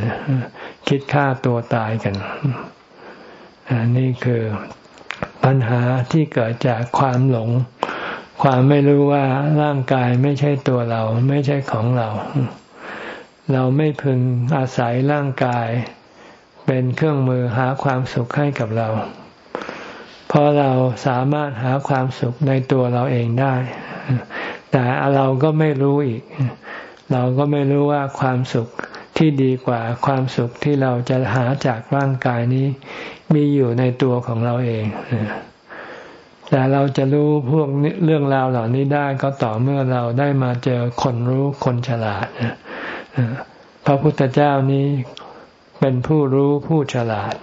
คิดฆ่าตัวตายกันอันนี้คือปัญหาที่เกิดจากความหลง ความไม่รู้ว่าร่างกายไม่ใช่ตัวเรา ไม่ใช่ของเรา เราไม่พึงอาศัยร่างกาย เป็นเครื่องมือหาความสุขให้กับเรา เพราะเราสามารถหาความสุขในตัวเราเองได้ แต่เราก็ไม่รู้อีก เราก็ไม่รู้ว่าความสุขที่ดีกว่าความสุขที่เราจะหาจากร่างกายนี้ มีอยู่ในตัวของเราเอง แต่เราจะรู้พวกเรื่องราวเหล่านี้ได้ก็ต่อเมื่อเราได้มาเจอคนรู้คนฉลาดพระพุทธเจ้านี้เป็นผู้รู้ผู้ฉลาด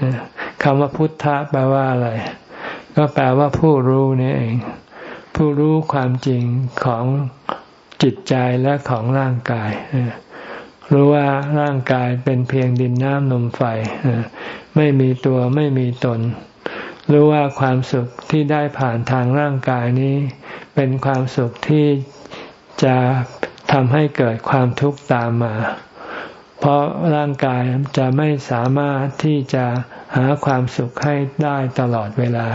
คำว่าพุทธะแปลว่าอะไร ก็แปลว่าผู้รู้นี่เอง ผู้รู้ความจริงของจิตใจและของร่างกาย รู้ว่าร่างกายเป็นเพียงดินน้ำนมไฟ ไม่มีตัวไม่มีตน รู้ว่าความสุขที่ได้ผ่านทางร่างกายนี้ เป็นความสุขที่จะทำให้เกิดความทุกข์ตามมา เพราะร่างกายจะไม่สามารถที่จะหาความสุขให้ได้ตลอดเวลา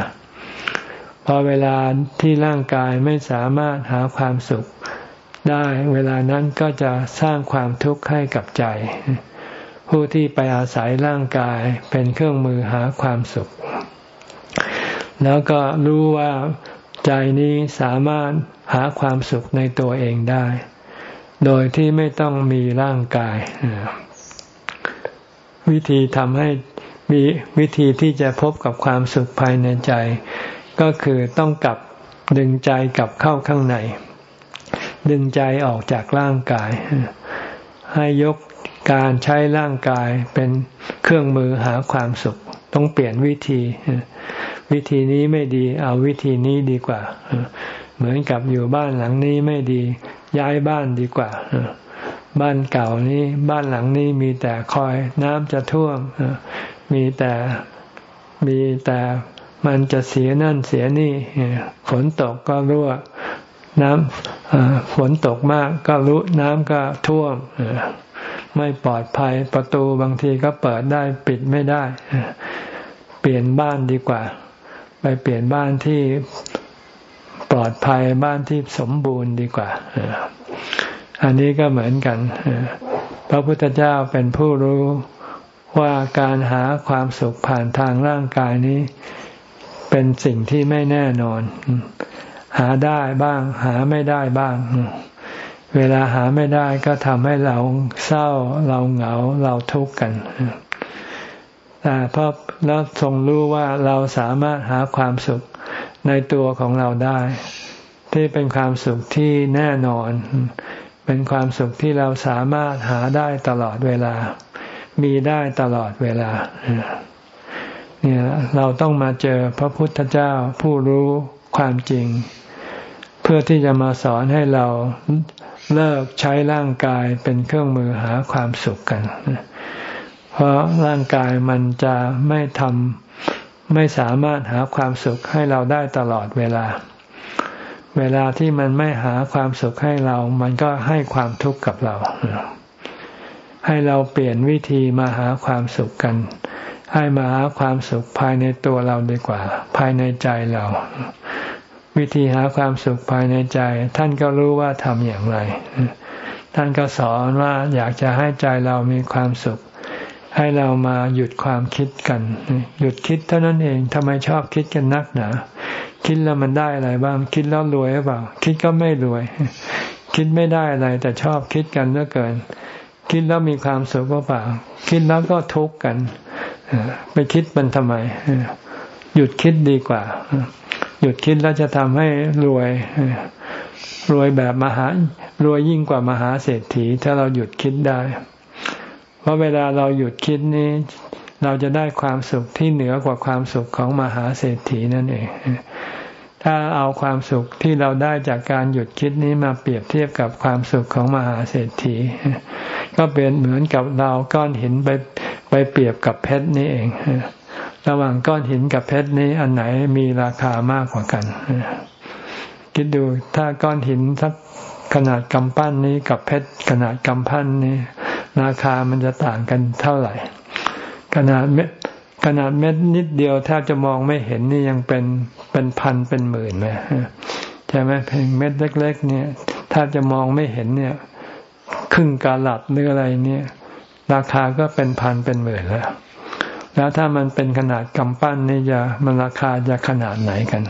อเวลาที่ร่างกายไม่สามารถหาความสุขได้เวลานั้นก็จะสร้างความทุกข์ให้กับใจ ผู้ที่ไปอาศัยร่างกายเป็นเครื่องมือหาความสุข แล้วก็รู้ว่าใจนี้สามารถหาความสุขในตัวเองได้ โดยที่ไม่ต้องมีร่างกาย วิธีทำให้มีวิธีที่จะพบกับความสุขภายในใจ ก็คือต้องกลับดึงใจกลับเข้าข้างใน ดึงใจออกจากร่างกาย ให้ยกการใช้ร่างกายเป็นเครื่องมือหาความสุข ต้องเปลี่ยนวิธี วิธีนี้ไม่ดี เอาวิธีนี้ดีกว่า เหมือนกับอยู่บ้านหลังนี้ไม่ดี ย้ายบ้านดีกว่าบ้านเก่านี้บ้านหลังนี้มีแต่คอยน้ำจะท่วมมีแต่มีแต่ มันจะเสียนั่นเสียนี่ ฝนตกก็รั่ว น้ำฝนตกมากก็รู้น้ำก็ท่วมไม่ปลอดภัยประตูบางทีก็เปิดได้ปิดไม่ได้ เปลี่ยนบ้านดีกว่า ไปเปลี่ยนบ้านที่ปลอดภัยบ้านที่สมบูรณ์ดีกว่า อันนี้ก็เหมือนกัน พระพุทธเจ้าเป็นผู้รู้ว่าการหาความสุขผ่านทางร่างกายนี้ เป็นสิ่งที่ไม่แน่นอน หาได้บ้าง หาไม่ได้บ้าง เวลาหาไม่ได้ก็ทำให้เราเศร้า เราเหงา เราทุกข์กันแต่เพราะแล้วทรงรู้ว่าเราสามารถหาความสุขในตัวของเราได้ ที่เป็นความสุขที่แน่นอน เป็นความสุขที่เราสามารถหาได้ตลอดเวลา มีได้ตลอดเวลา เนี่ยเราต้องมาเจอพระพุทธเจ้าผู้รู้ความจริง เพื่อที่จะมาสอนให้เราเลิกใช้ร่างกายเป็นเครื่องมือหาความสุขกัน เพราะร่างกายมันจะไม่ทำไม่สามารถหาความสุขให้เราได้ตลอดเวลา เวลาที่มันไม่หาความสุขให้เรา มันก็ให้ความทุกข์กับเรา ให้เราเปลี่ยนวิธีมาหาความสุขกัน ให้มาหาความสุขภายในตัวเราดีกว่า ภายในใจเรา วิธีหาความสุขภายในใจ ท่านก็รู้ว่าทำอย่างไร ท่านก็สอนว่าอยากจะให้ใจเรามีความสุข ให้เรามาหยุดความคิดกัน หยุดคิดเท่านั้นเองทำไมชอบคิดกันนักหนาคิดแล้วมันได้อะไรบ้าง คิดแล้วรวยหรือเปล่า คิดก็ไม่รวย คิดไม่ได้อะไร แต่ชอบคิดกันเหลือเกิน คิดแล้วมีความสุขก็เปล่า คิดแล้วก็ทุกข์กัน ไปคิดมันทำไม หยุดคิดดีกว่า หยุดคิดแล้วจะทำให้รวยรวยแบบมหารวยยิ่งกว่ามหาเศรษฐี ถ้าเราหยุดคิดได้ เพราะเวลาเราหยุดคิดนี้ เราจะได้ความสุขที่เหนือกว่าความสุขของมหาเศรษฐีนั่นเอง ถ้าเอาความสุขที่เราได้จากการหยุดคิดนี้มาเปรียบเทียบกับความสุขของมหาเศรษฐี ก็เป็นเหมือนกับเราก้อนหินไป ไปเปรียบกับเพชรนี่เอง ระหว่างก้อนหินกับเพชรนี้อันไหนมีราคามากกว่ากัน คิดดูถ้าก้อนหินสักขนาดกำปั้นนี้กับเพชรขนาดกำปั้นนี้ ราคามันจะต่างกันเท่าไหร่ ขนาดเม็ดขนาดเม็ดนิดเดียวแทบจะมองไม่เห็นนี่ยังเป็นเป็นพันเป็นหมื่นเลยใช่ไหมเพียงเม็ดเล็ก ๆ เนี่ยแทบจะมองไม่เห็นเนี่ย ครึ่งกาลัดหรืออะไรเนี่ย ราคาก็เป็นพันเป็นหมื่นแล้ว แล้วถ้ามันเป็นขนาดกำปั้นนี่จะมันราคาจะขนาดไหนกัน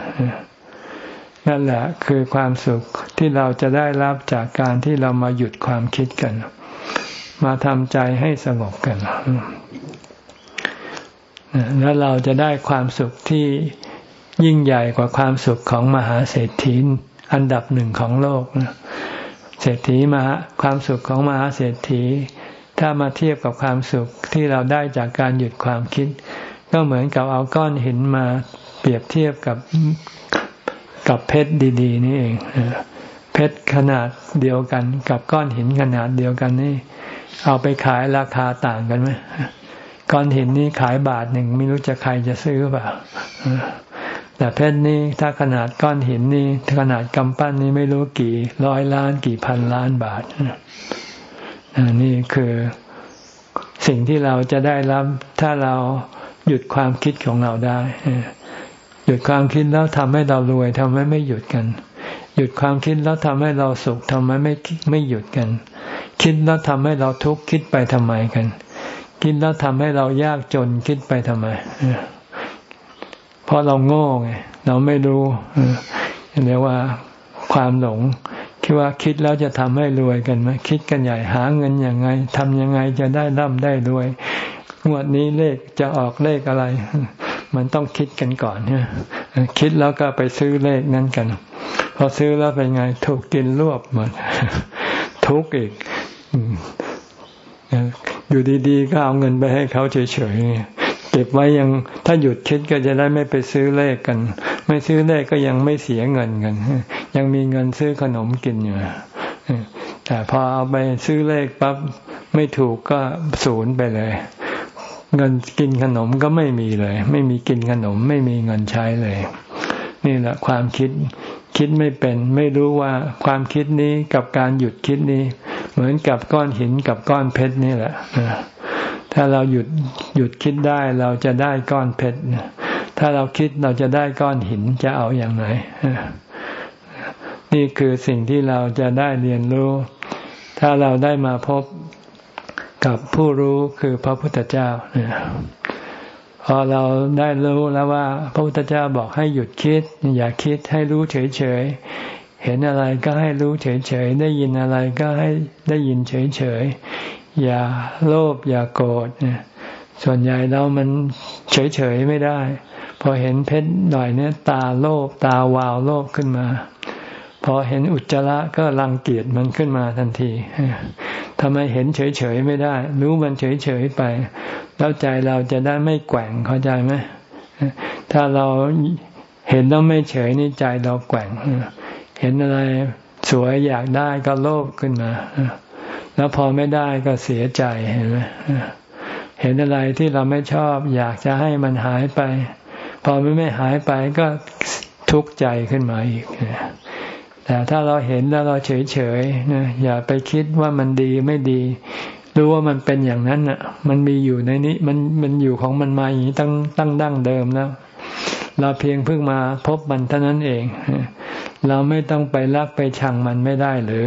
นั่นแหละคือความสุขที่เราจะได้รับจากการที่เรามาหยุดความคิดกัน มาทำใจให้สงบกัน แล้วเราจะได้ความสุขที่ยิ่งใหญ่กว่าความสุขของมหาเศรษฐีอันดับหนึ่งของโลกเศรษฐีมาความสุขของมหาเศรษฐี ถ้ามาเทียบกับความสุขที่เราได้จากการหยุดความคิด ก็เหมือนกับเอาก้อนหินมาเปรียบเทียบกับกับเพชรดี ๆ นี่เองเพชรขนาดเดียวกัน กับก้อนหินขนาดเดียวกันนี่ เอาไปขายราคาต่างกันไหมก้อนหินนี้ขายบาทหนึ่งไม่รู้จะใครจะซื้อเปล่าแต่เพชรนี่ถ้าขนาดก้อนหินนี่ขนาดกำปั้นนี่ไม่รู้กี่ร้อยล้านกี่พันล้านบาท นี่คือสิ่งที่เราจะได้รับถ้าเราหยุดความคิดของเราได้ หยุดความคิดแล้วทำให้เรารวยทำให้ไม่หยุดกัน หยุดความคิดแล้วทำให้เราสุขทำให้ไม่ไม่หยุดกัน คิดแล้วทำให้เราทุกข์คิดไปทำไมกัน คิดแล้วทำให้เรายากจนคิดไปทำไมเพราะเราโง่ไงเราไม่รู้เรียกว่าความหลง คิดว่าคิดแล้วจะทำให้รวยกันไหมคิดกันใหญ่หาเงินยังไงทำยังไงจะได้ร่ำได้รวยงวดนี้เลขจะออกเลขอะไร มันต้องคิดกันก่อนเนี่ยคิดแล้วก็ไปซื้อเลขนั้นกัน พอซื้อแล้วเป็นไง ถูกกินรวบหมดทุกอีกอยู่ดีๆ ก็เอาเงินไปให้เขาเฉยๆเก็บไว้ยังถ้าหยุดคิดก็จะได้ไม่ไปซื้อเลขกัน ไม่ซื้อเลขก็ยังไม่เสียเงินกัน ยังมีเงินซื้อขนมกินอยู่แต่พอเอาไปซื้อเลขปั๊บไม่ถูกก็ศูนย์ไปเลย เงินกินขนมก็ไม่มีเลย ไม่มีกินขนม ไม่มีเงินใช้เลย นี่แหละความคิดคิดไม่เป็น ไม่รู้ว่าความคิดนี้กับการหยุดคิดนี้ เหมือนกับก้อนหินกับก้อนเพชรนี่แหละถ้าเราหยุดหยุดคิดได้เราจะได้ก้อนเพชรถ้าเราคิดเราจะได้ก้อนหินจะเอาอย่างไร นี่คือสิ่งที่เราจะได้เรียนรู้ ถ้าเราได้มาพบกับผู้รู้คือพระพุทธเจ้าพอเราได้รู้แล้วว่า พระพุทธเจ้าบอกให้หยุดคิด อย่าคิดให้รู้เฉยๆเห็นอะไรก็ให้รู้เฉยๆได้ยินอะไรก็ให้ได้ยินเฉยๆอย่าโลภอย่าโกรธส่วนใหญ่เรามันเฉยๆไม่ได้ พอเห็นเพชรหน่อยเนี่ยตาโลภตาวาวโลภขึ้นมา พอเห็นอุจจาระก็รังเกียจมันขึ้นมาทันทีทำไมเห็นเฉยๆไม่ได้ รู้มันเฉยๆไป แล้วใจเราจะได้ไม่แกว่งเข้าใจไหมถ้าเราเห็นแล้วไม่เฉยนี่ใจเราแกว่งเห็นอะไรสวยอยากได้ก็โลภขึ้นมา แล้วพอไม่ได้ก็เสียใจเห็นไหมเห็นอะไรที่เราไม่ชอบ อยากจะให้มันหายไป พอมันไม่หายไปก็ทุกข์ใจขึ้นมาอีก แต่ถ้าเราเห็นแล้วเราเฉยเฉยนะอย่าไปคิดว่ามันดีไม่ดี รู้ว่ามันเป็นอย่างนั้นอะ มันมีอยู่ในนี้ มันมันอยู่ของมันมาอย่างนี้ตั้งตั้งดั้งเดิมแล้วเราเพียงเพิ่งมาพบมันเท่านั้นเอง เราไม่ต้องไปรักไปชังมันไม่ได้หรือ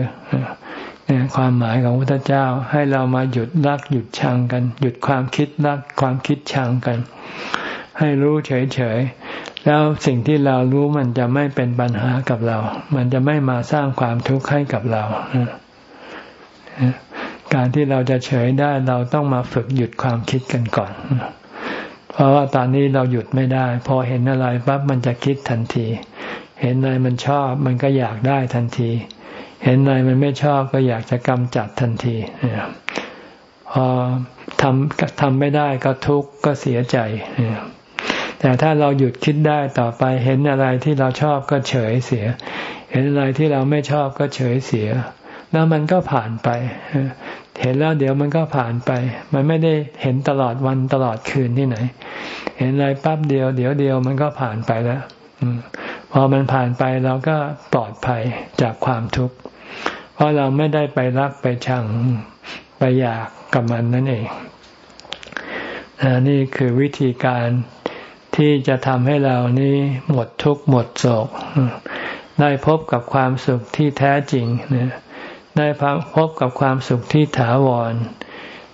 เนี่ยความหมายของพระพุทธเจ้าให้เรามาหยุดรักหยุดชังกัน หยุดความคิดรักความคิดชังกัน ให้รู้เฉยเฉย แล้วสิ่งที่เรารู้มันจะไม่เป็นปัญหากับเรา มันจะไม่มาสร้างความทุกข์ให้กับเรา การที่เราจะเฉยได้เราต้องมาฝึกหยุดความคิดกันก่อน เพราะว่าตอนนี้เราหยุดไม่ได้ พอเห็นอะไรปั๊บมันจะคิดทันที เห็นอะไรมันชอบ มันก็อยากได้ทันที เห็นอะไรมันไม่ชอบก็อยากจะกำจัดทันทีพอทำทำไม่ได้ก็ทุกข์ก็เสียใจ แต่ถ้าเราหยุดคิดได้ต่อไปเห็นอะไรที่เราชอบก็เฉยเสีย เห็นอะไรที่เราไม่ชอบก็เฉยเสีย แล้วมันก็ผ่านไป เห็นแล้วเดี๋ยวมันก็ผ่านไป มันไม่ได้เห็นตลอดวันตลอดคืนที่ไหน เห็นอะไรปั๊บเดียว เดี๋ยวเดียวมันก็ผ่านไปแล้วพอมันผ่านไปเราก็ปลอดภัยจากความทุกข์ เพราะเราไม่ได้ไปรักไปชังไปอยากกับมันนั่นเอง นี่คือวิธีการ ที่จะทำให้เรานี้หมดทุกข์หมดโศก ได้พบกับความสุขที่แท้จริงได้พบกับความสุขที่ถาวร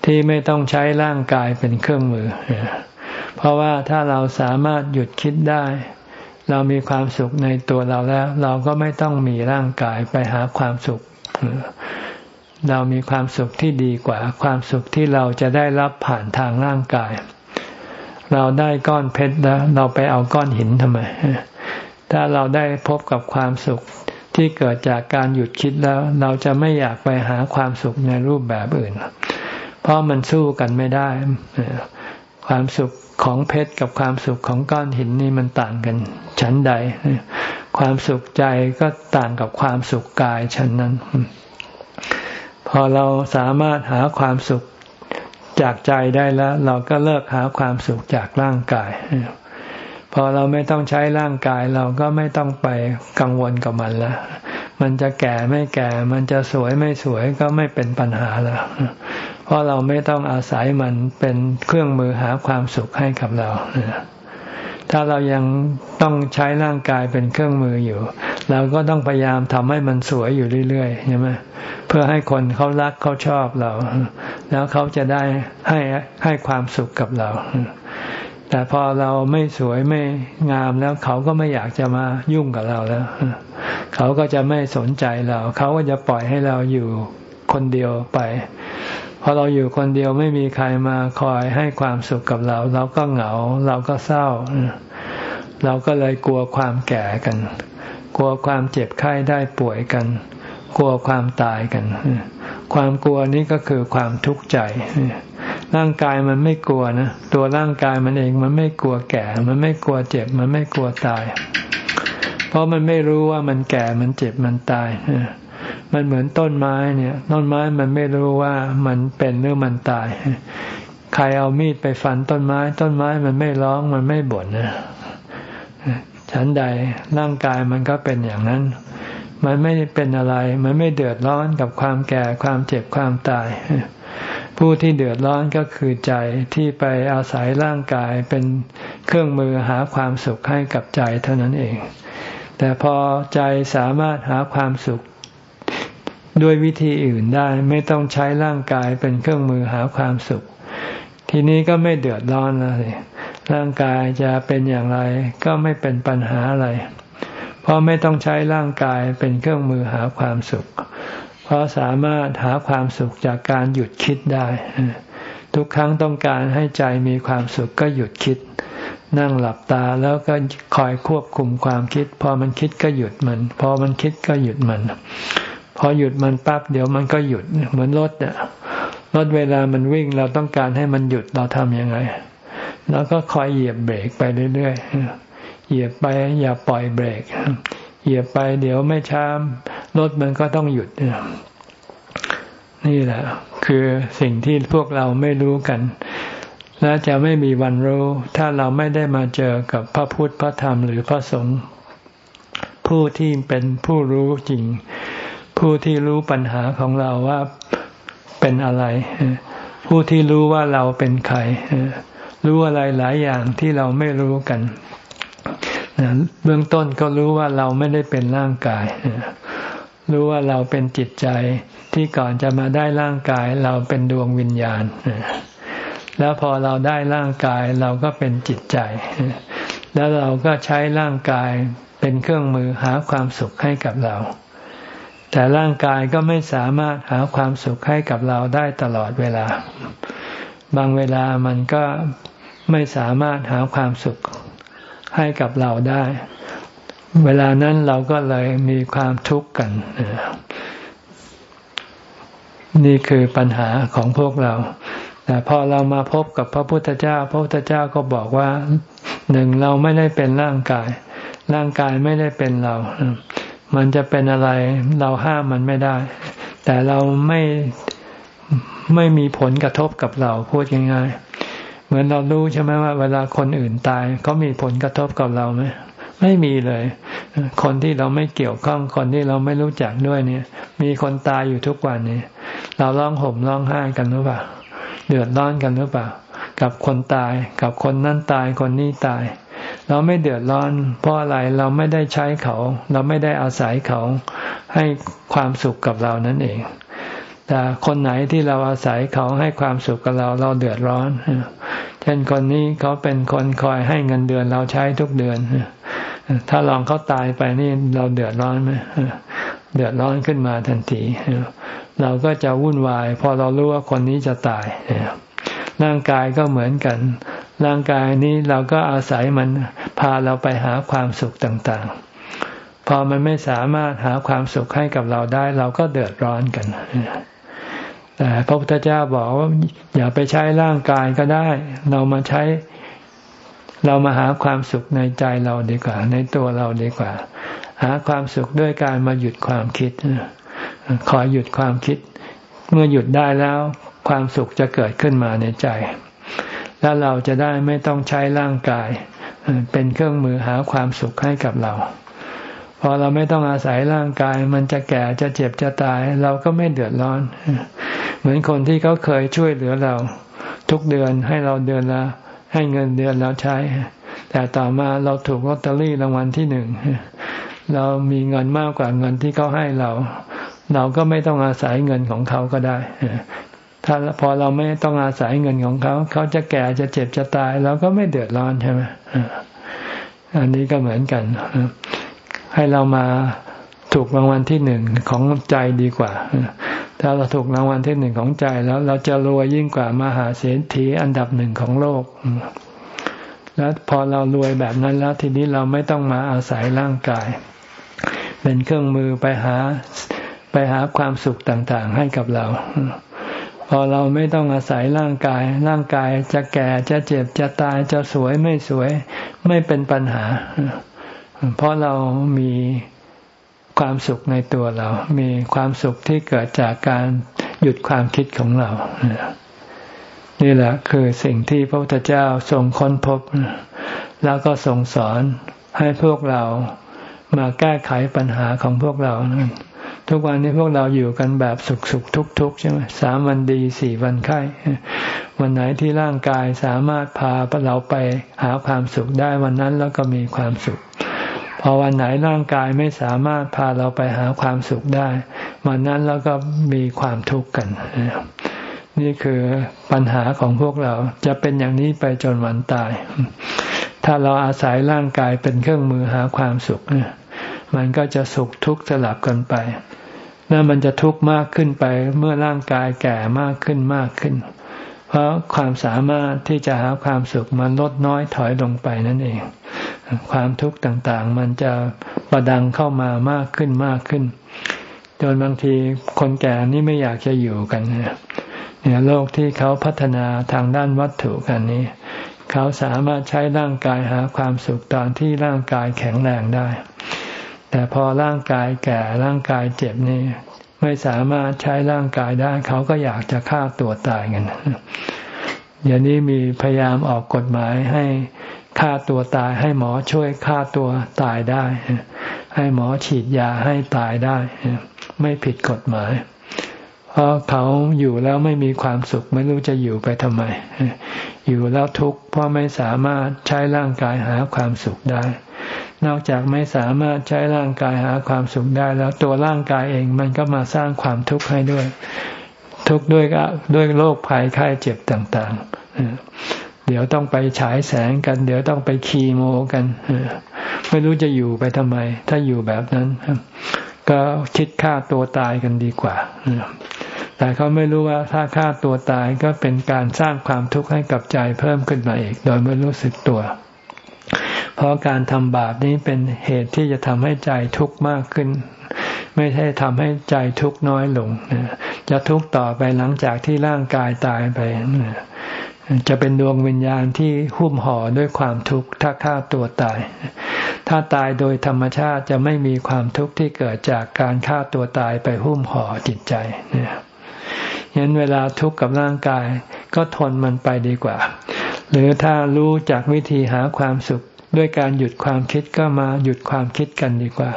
ที่ไม่ต้องใช้ร่างกายเป็นเครื่องมือ เพราะว่าถ้าเราสามารถหยุดคิดได้ เรามีความสุขในตัวเราแล้ว เราก็ไม่ต้องมีร่างกายไปหาความสุข เรามีความสุขที่ดีกว่า ความสุขที่เราจะได้รับผ่านทางร่างกาย เราได้ก้อนเพชรแล้ว เราไปเอาก้อนหินทำไม ถ้าเราได้พบกับความสุขที่เกิดจากการหยุดคิดแล้ว เราจะไม่อยากไปหาความสุขในรูปแบบอื่น เพราะมันสู้กันไม่ได้ ความสุขของเพชรกับความสุขของก้อนหินนี่มันต่างกัน ชั้นใด ความสุขใจก็ต่างกับความสุขกายชั้นนั้น พอเราสามารถหาความสุข จากใจได้แล้ว เราก็เลิกหาความสุขจากร่างกาย พอเราไม่ต้องใช้ร่างกายเราก็ไม่ต้องไปกังวลกับมันแล้วมันจะแก่ไม่แก่ มันจะสวยไม่สวยก็ไม่เป็นปัญหาแล้วเพราะเราไม่ต้องอาศัยมันเป็นเครื่องมือหาความสุขให้กับเรา ถ้าเรายังต้องใช้ร่างกายเป็นเครื่องมืออยู่เราก็ต้องพยายามทำให้มันสวยอยู่เรื่อยๆใช่ไหมเพื่อให้คนเขารักเขาชอบเรา แล้วเขาจะได้ให้ให้ความสุขกับเรา แต่พอเราไม่สวยไม่งามแล้วเขาก็ไม่อยากจะมายุ่งกับเราแล้ว เขาก็จะไม่สนใจเรา เขาก็จะปล่อยให้เราอยู่คนเดียวไป พอเราอยู่คนเดียวไม่มีใครมาคอยให้ความสุขกับเรา เราก็เหงา เราก็เศร้า เราก็เลยกลัวความแก่กัน กลัวความเจ็บไข้ได้ป่วยกัน กลัวความตายกัน ความกลัวนี้ก็คือความทุกข์ใจร่างกายมันไม่กลัวนะตัวร่างกายมันเองมันไม่กลัวแก่ มันไม่กลัวเจ็บ มันไม่กลัวตาย เพราะมันไม่รู้ว่ามันแก่มันเจ็บมันตาย มันเหมือนต้นไม้เนี่ย ต้นไม้มันไม่รู้ว่ามันเป็นหรือมันตาย ใครเอามีดไปฟันต้นไม้ ต้นไม้มันไม่ร้องมันไม่บ่นนะฉันใดร่างกายมันก็เป็นอย่างนั้น มันไม่เป็นอะไร มันไม่เดือดร้อนกับความแก่ความเจ็บความตาย ผู้ที่เดือดร้อนก็คือใจที่ไปอาศัยร่างกายเป็นเครื่องมือหาความสุขให้กับใจเท่านั้นเอง แต่พอใจสามารถหาความสุข ด้วยวิธีอื่นได้ไม่ต้องใช้ร่างกายเป็นเครื่องมือหาความสุข ทีนี้ก็ไม่เดือดร้อนเลยร่างกายจะเป็นอย่างไรก็ไม่เป็นปัญหาอะไร เพราะไม่ต้องใช้ร่างกายเป็นเครื่องมือหาความสุข เพราะสามารถหาความสุขจากการหยุดคิดได้ ทุกครั้งต้องการให้ใจมีความสุขก็หยุดคิด นั่งหลับตาแล้วก็คอยควบคุมความคิด พอมันคิดก็หยุดมัน พอมันคิดก็หยุดมัน พอหยุดมันปั๊บเดี๋ยวมันก็หยุดเหมือนรถอะรถเวลามันวิ่งเราต้องการให้มันหยุดเราทำยังไงเราก็คอยเหยียบเบรกไปเรื่อยๆเหยียบไปอย่าปล่อยเบรกเหยียบไปเดี๋ยวไม่ช้ารถมันก็ต้องหยุดนี่แหละ คือสิ่งที่พวกเราไม่รู้กัน และจะไม่มีวันรู้ ถ้าเราไม่ได้มาเจอกับพระพุทธพระธรรมหรือพระสงฆ์ผู้ที่เป็นผู้รู้จริง ผู้ที่รู้ปัญหาของเราว่าเป็นอะไร ผู้ที่รู้ว่าเราเป็นใครรู้อะไรหลายอย่างที่เราไม่รู้กันเบื้องต้นก็รู้ว่าเราไม่ได้เป็นร่างกาย รู้ว่าเราเป็นจิตใจที่ก่อนจะมาได้ร่างกาย เราเป็นดวงวิญญาณ แล้วพอเราได้ร่างกายเราก็เป็นจิตใจ แล้วเราก็ใช้ร่างกายเป็นเครื่องมือหาความสุขให้กับเรา แต่ร่างกายก็ไม่สามารถหาความสุขให้กับเราได้ตลอดเวลา บางเวลามันก็ไม่สามารถหาความสุขให้กับเราได้ เวลานั้นเราก็เลยมีความทุกข์กัน นี่คือปัญหาของพวกเรา แต่พอเรามาพบกับพระพุทธเจ้า พระพุทธเจ้าก็บอกว่าหนึ่งเราไม่ได้เป็นร่างกาย ร่างกายไม่ได้เป็นเรา มันจะเป็นอะไรเราห้ามมันไม่ได้ แต่เราไม่ไม่มีผลกระทบกับเราพูดง่ายๆเหมือนเรารู้ใช่ไหมว่า เวลาคนอื่นตายเขามีผลกระทบกับเราไหมไม่มีเลย คนที่เราไม่เกี่ยวข้องคนที่เราไม่รู้จักด้วยเนี่ย มีคนตายอยู่ทุกวันนี้เราร้องห่มร้องไห้กันหรือเปล่าเดือดร้อนกันหรือเปล่า กับคนตายกับคนนั้นตายคนนี้ตาย เราไม่เดือดร้อน เพราะอะไรเราไม่ได้ใช้เขา เราไม่ได้อาศัยเขาให้ความสุขกับเรานั่นเอง แต่คนไหนที่เราอาศัยเขาให้ความสุขกับเราเราเดือดร้อน เช่นคนนี้เขาเป็นคนคอยให้เงินเดือนเราใช้ทุกเดือน ถ้าลองเขาตายไปนี่เราเดือดร้อนไหมเดือดร้อนขึ้นมาทันที เราก็จะวุ่นวาย พอเรารู้ว่าคนนี้จะตายร่างกายก็เหมือนกัน ร่างกายนี้เราก็อาศัยมันพาเราไปหาความสุขต่างๆ พอมันไม่สามารถหาความสุขให้กับเราได้ เราก็เดือดร้อนกันแต่พระพุทธเจ้าบอกว่าอย่าไปใช้ร่างกายก็ได้ เรามาใช้ เรามาหาความสุขในใจเราดีกว่า ในตัวเราดีกว่า หาความสุขด้วยการมาหยุดความคิดคอยหยุดความคิด เมื่อหยุดได้แล้ว ความสุขจะเกิดขึ้นมาในใจ แล้วเราจะได้ไม่ต้องใช้ร่างกาย เป็นเครื่องมือหาความสุขให้กับเรา พอเราไม่ต้องอาศัยร่างกาย มันจะแก่จะเจ็บจะตาย เราก็ไม่เดือดร้อน เหมือนคนที่เขาเคยช่วยเหลือเรา ทุกเดือนให้เราเดือนละให้เงินเดือนเราใช้ แต่ต่อมาเราถูกลอตเตอรี่รางวัลที่หนึ่งเรามีเงินมากกว่าเงินที่เขาให้เรา เราก็ไม่ต้องอาศัยเงินของเขาก็ได้ ถ้าพอเราไม่ต้องอาศัยเงินของเขา เขาจะแก่จะเจ็บจะตายเราก็ไม่เดือดร้อนใช่ไหมอันนี้ก็เหมือนกัน ให้เรามาถูกรางวัลที่หนึ่งของใจดีกว่า ถ้าเราถูกรางวัลที่หนึ่งของใจแล้วเราจะรวยยิ่งกว่ามหาเศรษฐีอันดับหนึ่งของโลก แล้วพอเรารวยแบบนั้นแล้วทีนี้เราไม่ต้องมาอาศัยร่างกาย เป็นเครื่องมือไปหาไปหาความสุขต่างๆ ให้กับเรา พอเราไม่ต้องอาศัยร่างกาย ร่างกายจะแก่จะเจ็บจะตายจะสวยไม่สวย ไม่เป็นปัญหา เพราะเรามีความสุขในตัวเรา มีความสุขที่เกิดจากการหยุดความคิดของเรา นี่แหละคือสิ่งที่พระพุทธเจ้าทรงค้นพบ แล้วก็ทรงสอนให้พวกเรามาแก้ไขปัญหาของพวกเรานั่น ทุกวันนี้พวกเราอยู่กันแบบสุขสุขทุกทุกใช่ไหมสามวันดีสี่วันไข้วันไหนที่ร่างกายสามารถพาเราไปหาความสุขได้วันนั้นแล้วก็มีความสุข พอวันไหนร่างกายไม่สามารถพาเราไปหาความสุขได้ วันนั้นแล้วก็มีความทุกข์กันนี่คือปัญหาของพวกเราจะเป็นอย่างนี้ไปจนวันตาย ถ้าเราอาศัยร่างกายเป็นเครื่องมือหาความสุขมันก็จะสุขทุกข์สลับกันไป แล้วมันจะทุกข์มากขึ้นไปเมื่อร่างกายแก่มากขึ้นมากขึ้น เพราะความสามารถที่จะหาความสุขมันลดน้อยถอยลงไปนั่นเอง ความทุกข์ต่างๆ มันจะประดังเข้ามามากขึ้นมากขึ้น จนบางทีคนแก่นี่ไม่อยากจะอยู่กันเนี่ยโลกที่เขาพัฒนาทางด้านวัตถุกันนี้ เขาสามารถใช้ร่างกายหาความสุขตอนที่ร่างกายแข็งแรงได้ แต่พอร่างกายแก่ร่างกายเจ็บนี่ไม่สามารถใช้ร่างกายได้เขาก็อยากจะฆ่าตัวตายกันอย่างนี้มีพยายามออกกฎหมายให้ฆ่าตัวตายให้หมอช่วยฆ่าตัวตายได้ ให้หมอฉีดยาให้ตายได้ ไม่ผิดกฎหมาย เพราะเขาอยู่แล้วไม่มีความสุขไม่รู้จะอยู่ไปทำไม อยู่แล้วทุกข์เพราะไม่สามารถใช้ร่างกายหาความสุขได้ นอกจากไม่สามารถใช้ร่างกายหาความสุขได้แล้วตัวร่างกายเองมันก็มาสร้างความทุกข์ให้ด้วย ทุกข์ด้วยด้วยโรคภัยไข้เจ็บต่างๆ เดี๋ยวต้องไปฉายแสงกัน เดี๋ยวต้องไปคีโมกันไม่รู้จะอยู่ไปทำไม ถ้าอยู่แบบนั้น ก็คิดฆ่าตัวตายกันดีกว่าแต่เขาไม่รู้ว่าถ้าฆ่าตัวตายก็เป็นการสร้างความทุกข์ให้กับใจเพิ่มขึ้นมาอีก โดยไม่รู้สึกตัว เพราะการทำบาปนี้เป็นเหตุที่จะทำให้ใจทุกข์มากขึ้น ไม่ใช่ทำให้ใจทุกข์น้อยลงจะทุกข์ต่อไปหลังจากที่ร่างกายตายไปจะเป็นดวงวิญญาณที่หุ้มห่อด้วยความทุกข์ถ้าฆ่าตัวตาย ถ้าตายโดยธรรมชาติจะไม่มีความทุกข์ที่เกิดจากการฆ่าตัวตายไปหุ้มห่อจิตใจเนี่ยยันเวลาทุกข์กับร่างกายก็ทนมันไปดีกว่า หรือถ้ารู้จากวิธีหาความสุข ด้วยการหยุดความคิดก็มาหยุดความคิดกันดีกว่า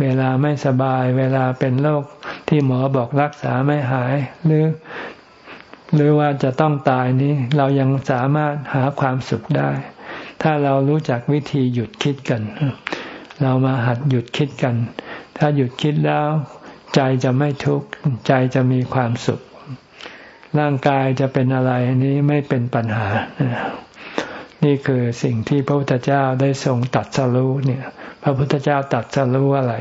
เวลาไม่สบาย เวลาเป็นโรคที่หมอบอกรักษาไม่หาย หรือ หรือว่าจะต้องตายนี้ เรายังสามารถหาความสุขได้ ถ้าเรารู้จักวิธีหยุดคิดกัน เรามาหัดหยุดคิดกัน ถ้าหยุดคิดแล้ว ใจจะไม่ทุกข์ใจจะมีความสุข ร่างกายจะเป็นอะไรนี้ไม่เป็นปัญหา นี่คือสิ่งที่พระพุทธเจ้าได้ทรงตัดสรู้เนี่ย พระพุทธเจ้าตัดสรู้อะไร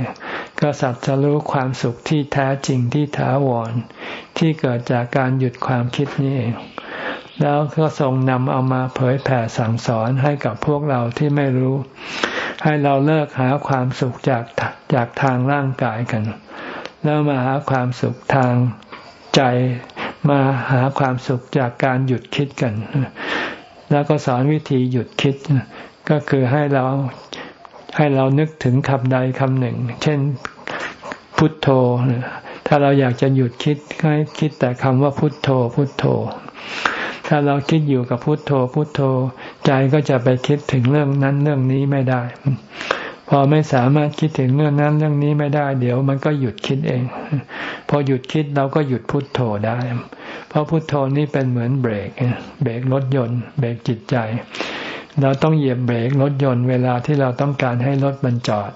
ก็สัตสรู้ความสุขที่แท้จริงที่ถาวร ที่เกิดจากการหยุดความคิดนี่เอง แล้วก็ทรงนำเอามาเผยแผ่สั่งสอนให้กับพวกเราที่ไม่รู้ ให้เราเลิกหาความสุขจากจากทางร่างกายกัน แล้วมาหาความสุขทางใจมาหาความสุขจากการหยุดคิดกัน แล้วก็สอนวิธีหยุดคิด ก็คือให้เราให้เรานึกถึงคำใดคำหนึ่ง เช่นพุทโธ ถ้าเราอยากจะหยุดคิดให้คิดแต่คำว่าพุทโธ พุทโธ ถ้าเราคิดอยู่กับพุทโธ พุทโธ ใจก็จะไปคิดถึงเรื่องนั้นเรื่องนี้ไม่ได้ พอไม่สามารถคิดถึงเรื่องนั้นเรื่องนี้ไม่ได้ เดี๋ยวมันก็หยุดคิดเอง พอหยุดคิดเราก็หยุดพุทโธได้ เพราะพุทโธนี่เป็นเหมือนเบรกเบรกรถยนต์เบรกจิตใจ เราต้องเหยียบเบรกรถยนต์เวลาที่เราต้องการให้รถมันจอด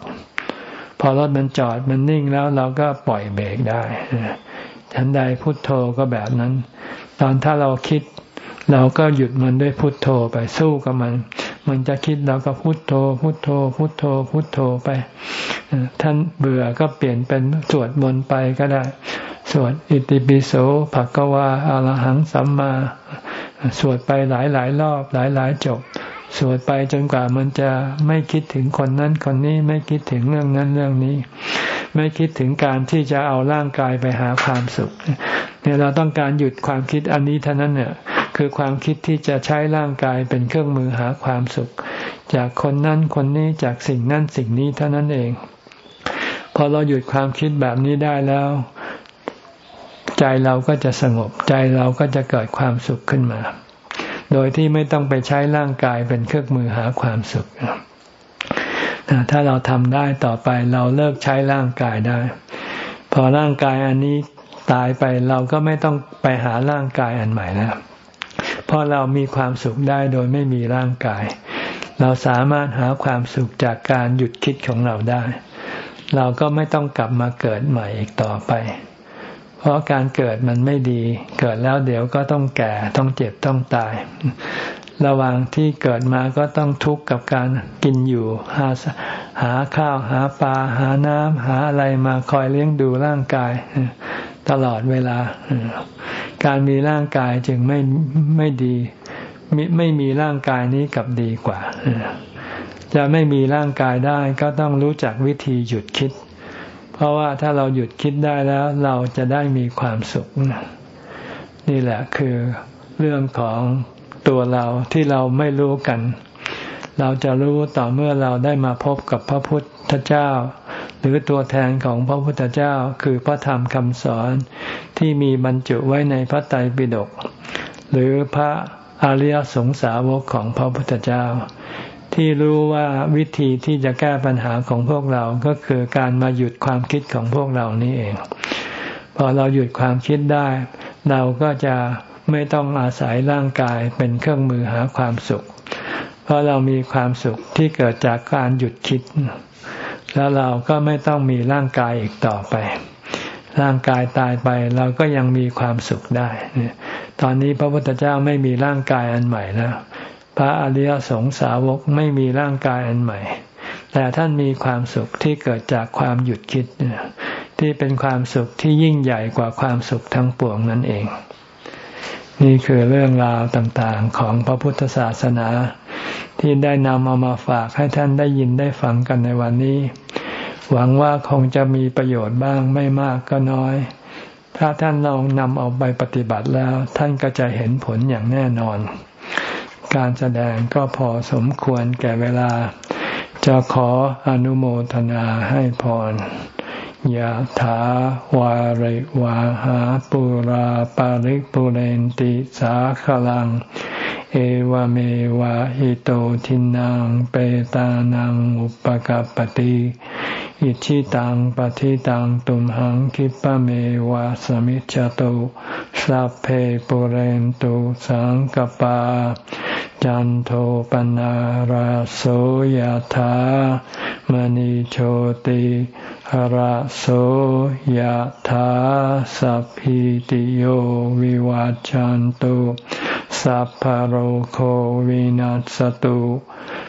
พอรถมันจอดมันนิ่งแล้วเราก็ปล่อยเบรกได้ฉันใดพุทโธก็แบบนั้น ตอนถ้าเราคิด เราก็หยุดมันด้วยพุทโธไปสู้กับมัน มันจะคิดเราก็พุทโธ พุทโธ พุทโธ พุทโธไปท่านเบื่อก็เปลี่ยนเป็นสวดมนต์ไปก็ได้ สวดอิติปิโสภะกวาอรหังสัมมา สวดไปหลายหลายรอบหลายหลายจบ สวดไปจนกว่ามันจะไม่คิดถึงคนนั้นคนนี้ไม่คิดถึงเรื่องนั้นเรื่องนี้ ไม่คิดถึงการที่จะเอาร่างกายไปหาความสุขเนี่ยเราต้องการหยุดความคิดอันนี้เท่านั้นเนี่ย คือความคิดที่จะใช้ร่างกายเป็นเครื่องมือหาความสุข จากคนนั้นคนนี้จากสิ่งนั้นสิ่งนี้เท่านั้นเอง พอเราหยุดความคิดแบบนี้ได้แล้ว ใจเราก็จะสงบใจเราก็จะเกิดความสุขขึ้นมา โดยที่ไม่ต้องไปใช้ร่างกายเป็นเครื่องมือหาความสุขถ้าเราทำได้ต่อไปเราเลิกใช้ร่างกายได้ พอร่างกายอันนี้ตายไปเราก็ไม่ต้องไปหาร่างกายอันใหม่แล้ว เพราะเรามีความสุขได้โดยไม่มีร่างกาย เราสามารถหาความสุขจากการหยุดคิดของเราได้ เราก็ไม่ต้องกลับมาเกิดใหม่อีกต่อไป เพราะการเกิดมันไม่ดี เกิดแล้วเดี๋ยวก็ต้องแก่ต้องเจ็บต้องตาย ระหว่างที่เกิดมาก็ต้องทุกข์กับการกินอยู่ หาหาข้าวหาปลาหาน้ำหาอะไรมาคอยเลี้ยงดูร่างกาย ตลอดเวลา การมีร่างกายจึงไม่ไม่ดีไม่ไม่มีร่างกายนี้กับดีกว่า จะไม่มีร่างกายได้ก็ต้องรู้จักวิธีหยุดคิด เพราะว่าถ้าเราหยุดคิดได้แล้วเราจะได้มีความสุข นี่แหละคือเรื่องของตัวเราที่เราไม่รู้กัน เราจะรู้ต่อเมื่อเราได้มาพบกับพระพุทธเจ้า หรือตัวแทนของพระพุทธเจ้าคือพระธรรมคำสอนที่มีบรรจุไว้ในพระไตรปิฎกหรือพระอริยสงสาวกของพระพุทธเจ้า ที่รู้ว่าวิธีที่จะแก้ปัญหาของพวกเราก็คือการมาหยุดความคิดของพวกเรานี่เอง พอเราหยุดความคิดได้ เราก็จะไม่ต้องอาศัยร่างกายเป็นเครื่องมือหาความสุข เพราะเรามีความสุขที่เกิดจากการหยุดคิด แล้วเราก็ไม่ต้องมีร่างกายอีกต่อไป ร่างกายตายไปเราก็ยังมีความสุขได้ ตอนนี้พระพุทธเจ้าไม่มีร่างกายอันใหม่แล้ว พระอริยสงสาวกไม่มีร่างกายอันใหม่ แต่ท่านมีความสุขที่เกิดจากความหยุดคิด ที่เป็นความสุขที่ยิ่งใหญ่กว่าความสุขทั้งปวงนั่นเอง นี่คือเรื่องราวต่างๆของพระพุทธศาสนา ที่ได้นำเอามาฝากให้ท่านได้ยินได้ฟังกันในวันนี้ หวังว่าคงจะมีประโยชน์บ้างไม่มากก็น้อย ถ้าท่านลองนำเอาไปปฏิบัติแล้ว ท่านก็จะเห็นผลอย่างแน่นอน การแสดงก็พอสมควรแก่เวลา จะขออนุโมทนาให้พรยะถาวาริวาหาปุราปาริกปุเรนติสาขลัง เอวเมวะหิโตทินังเปตานังอุปกัปติ อิชิตังปฏิตังตุมหังคิปะเมวะสมิจจตุสัพเพปุเรนตุสังกปา จันโทปนาราโสยธามณิโชติราโสยธาสัพพิติโยวิวาจันตุสัพพโรโควินัสตุ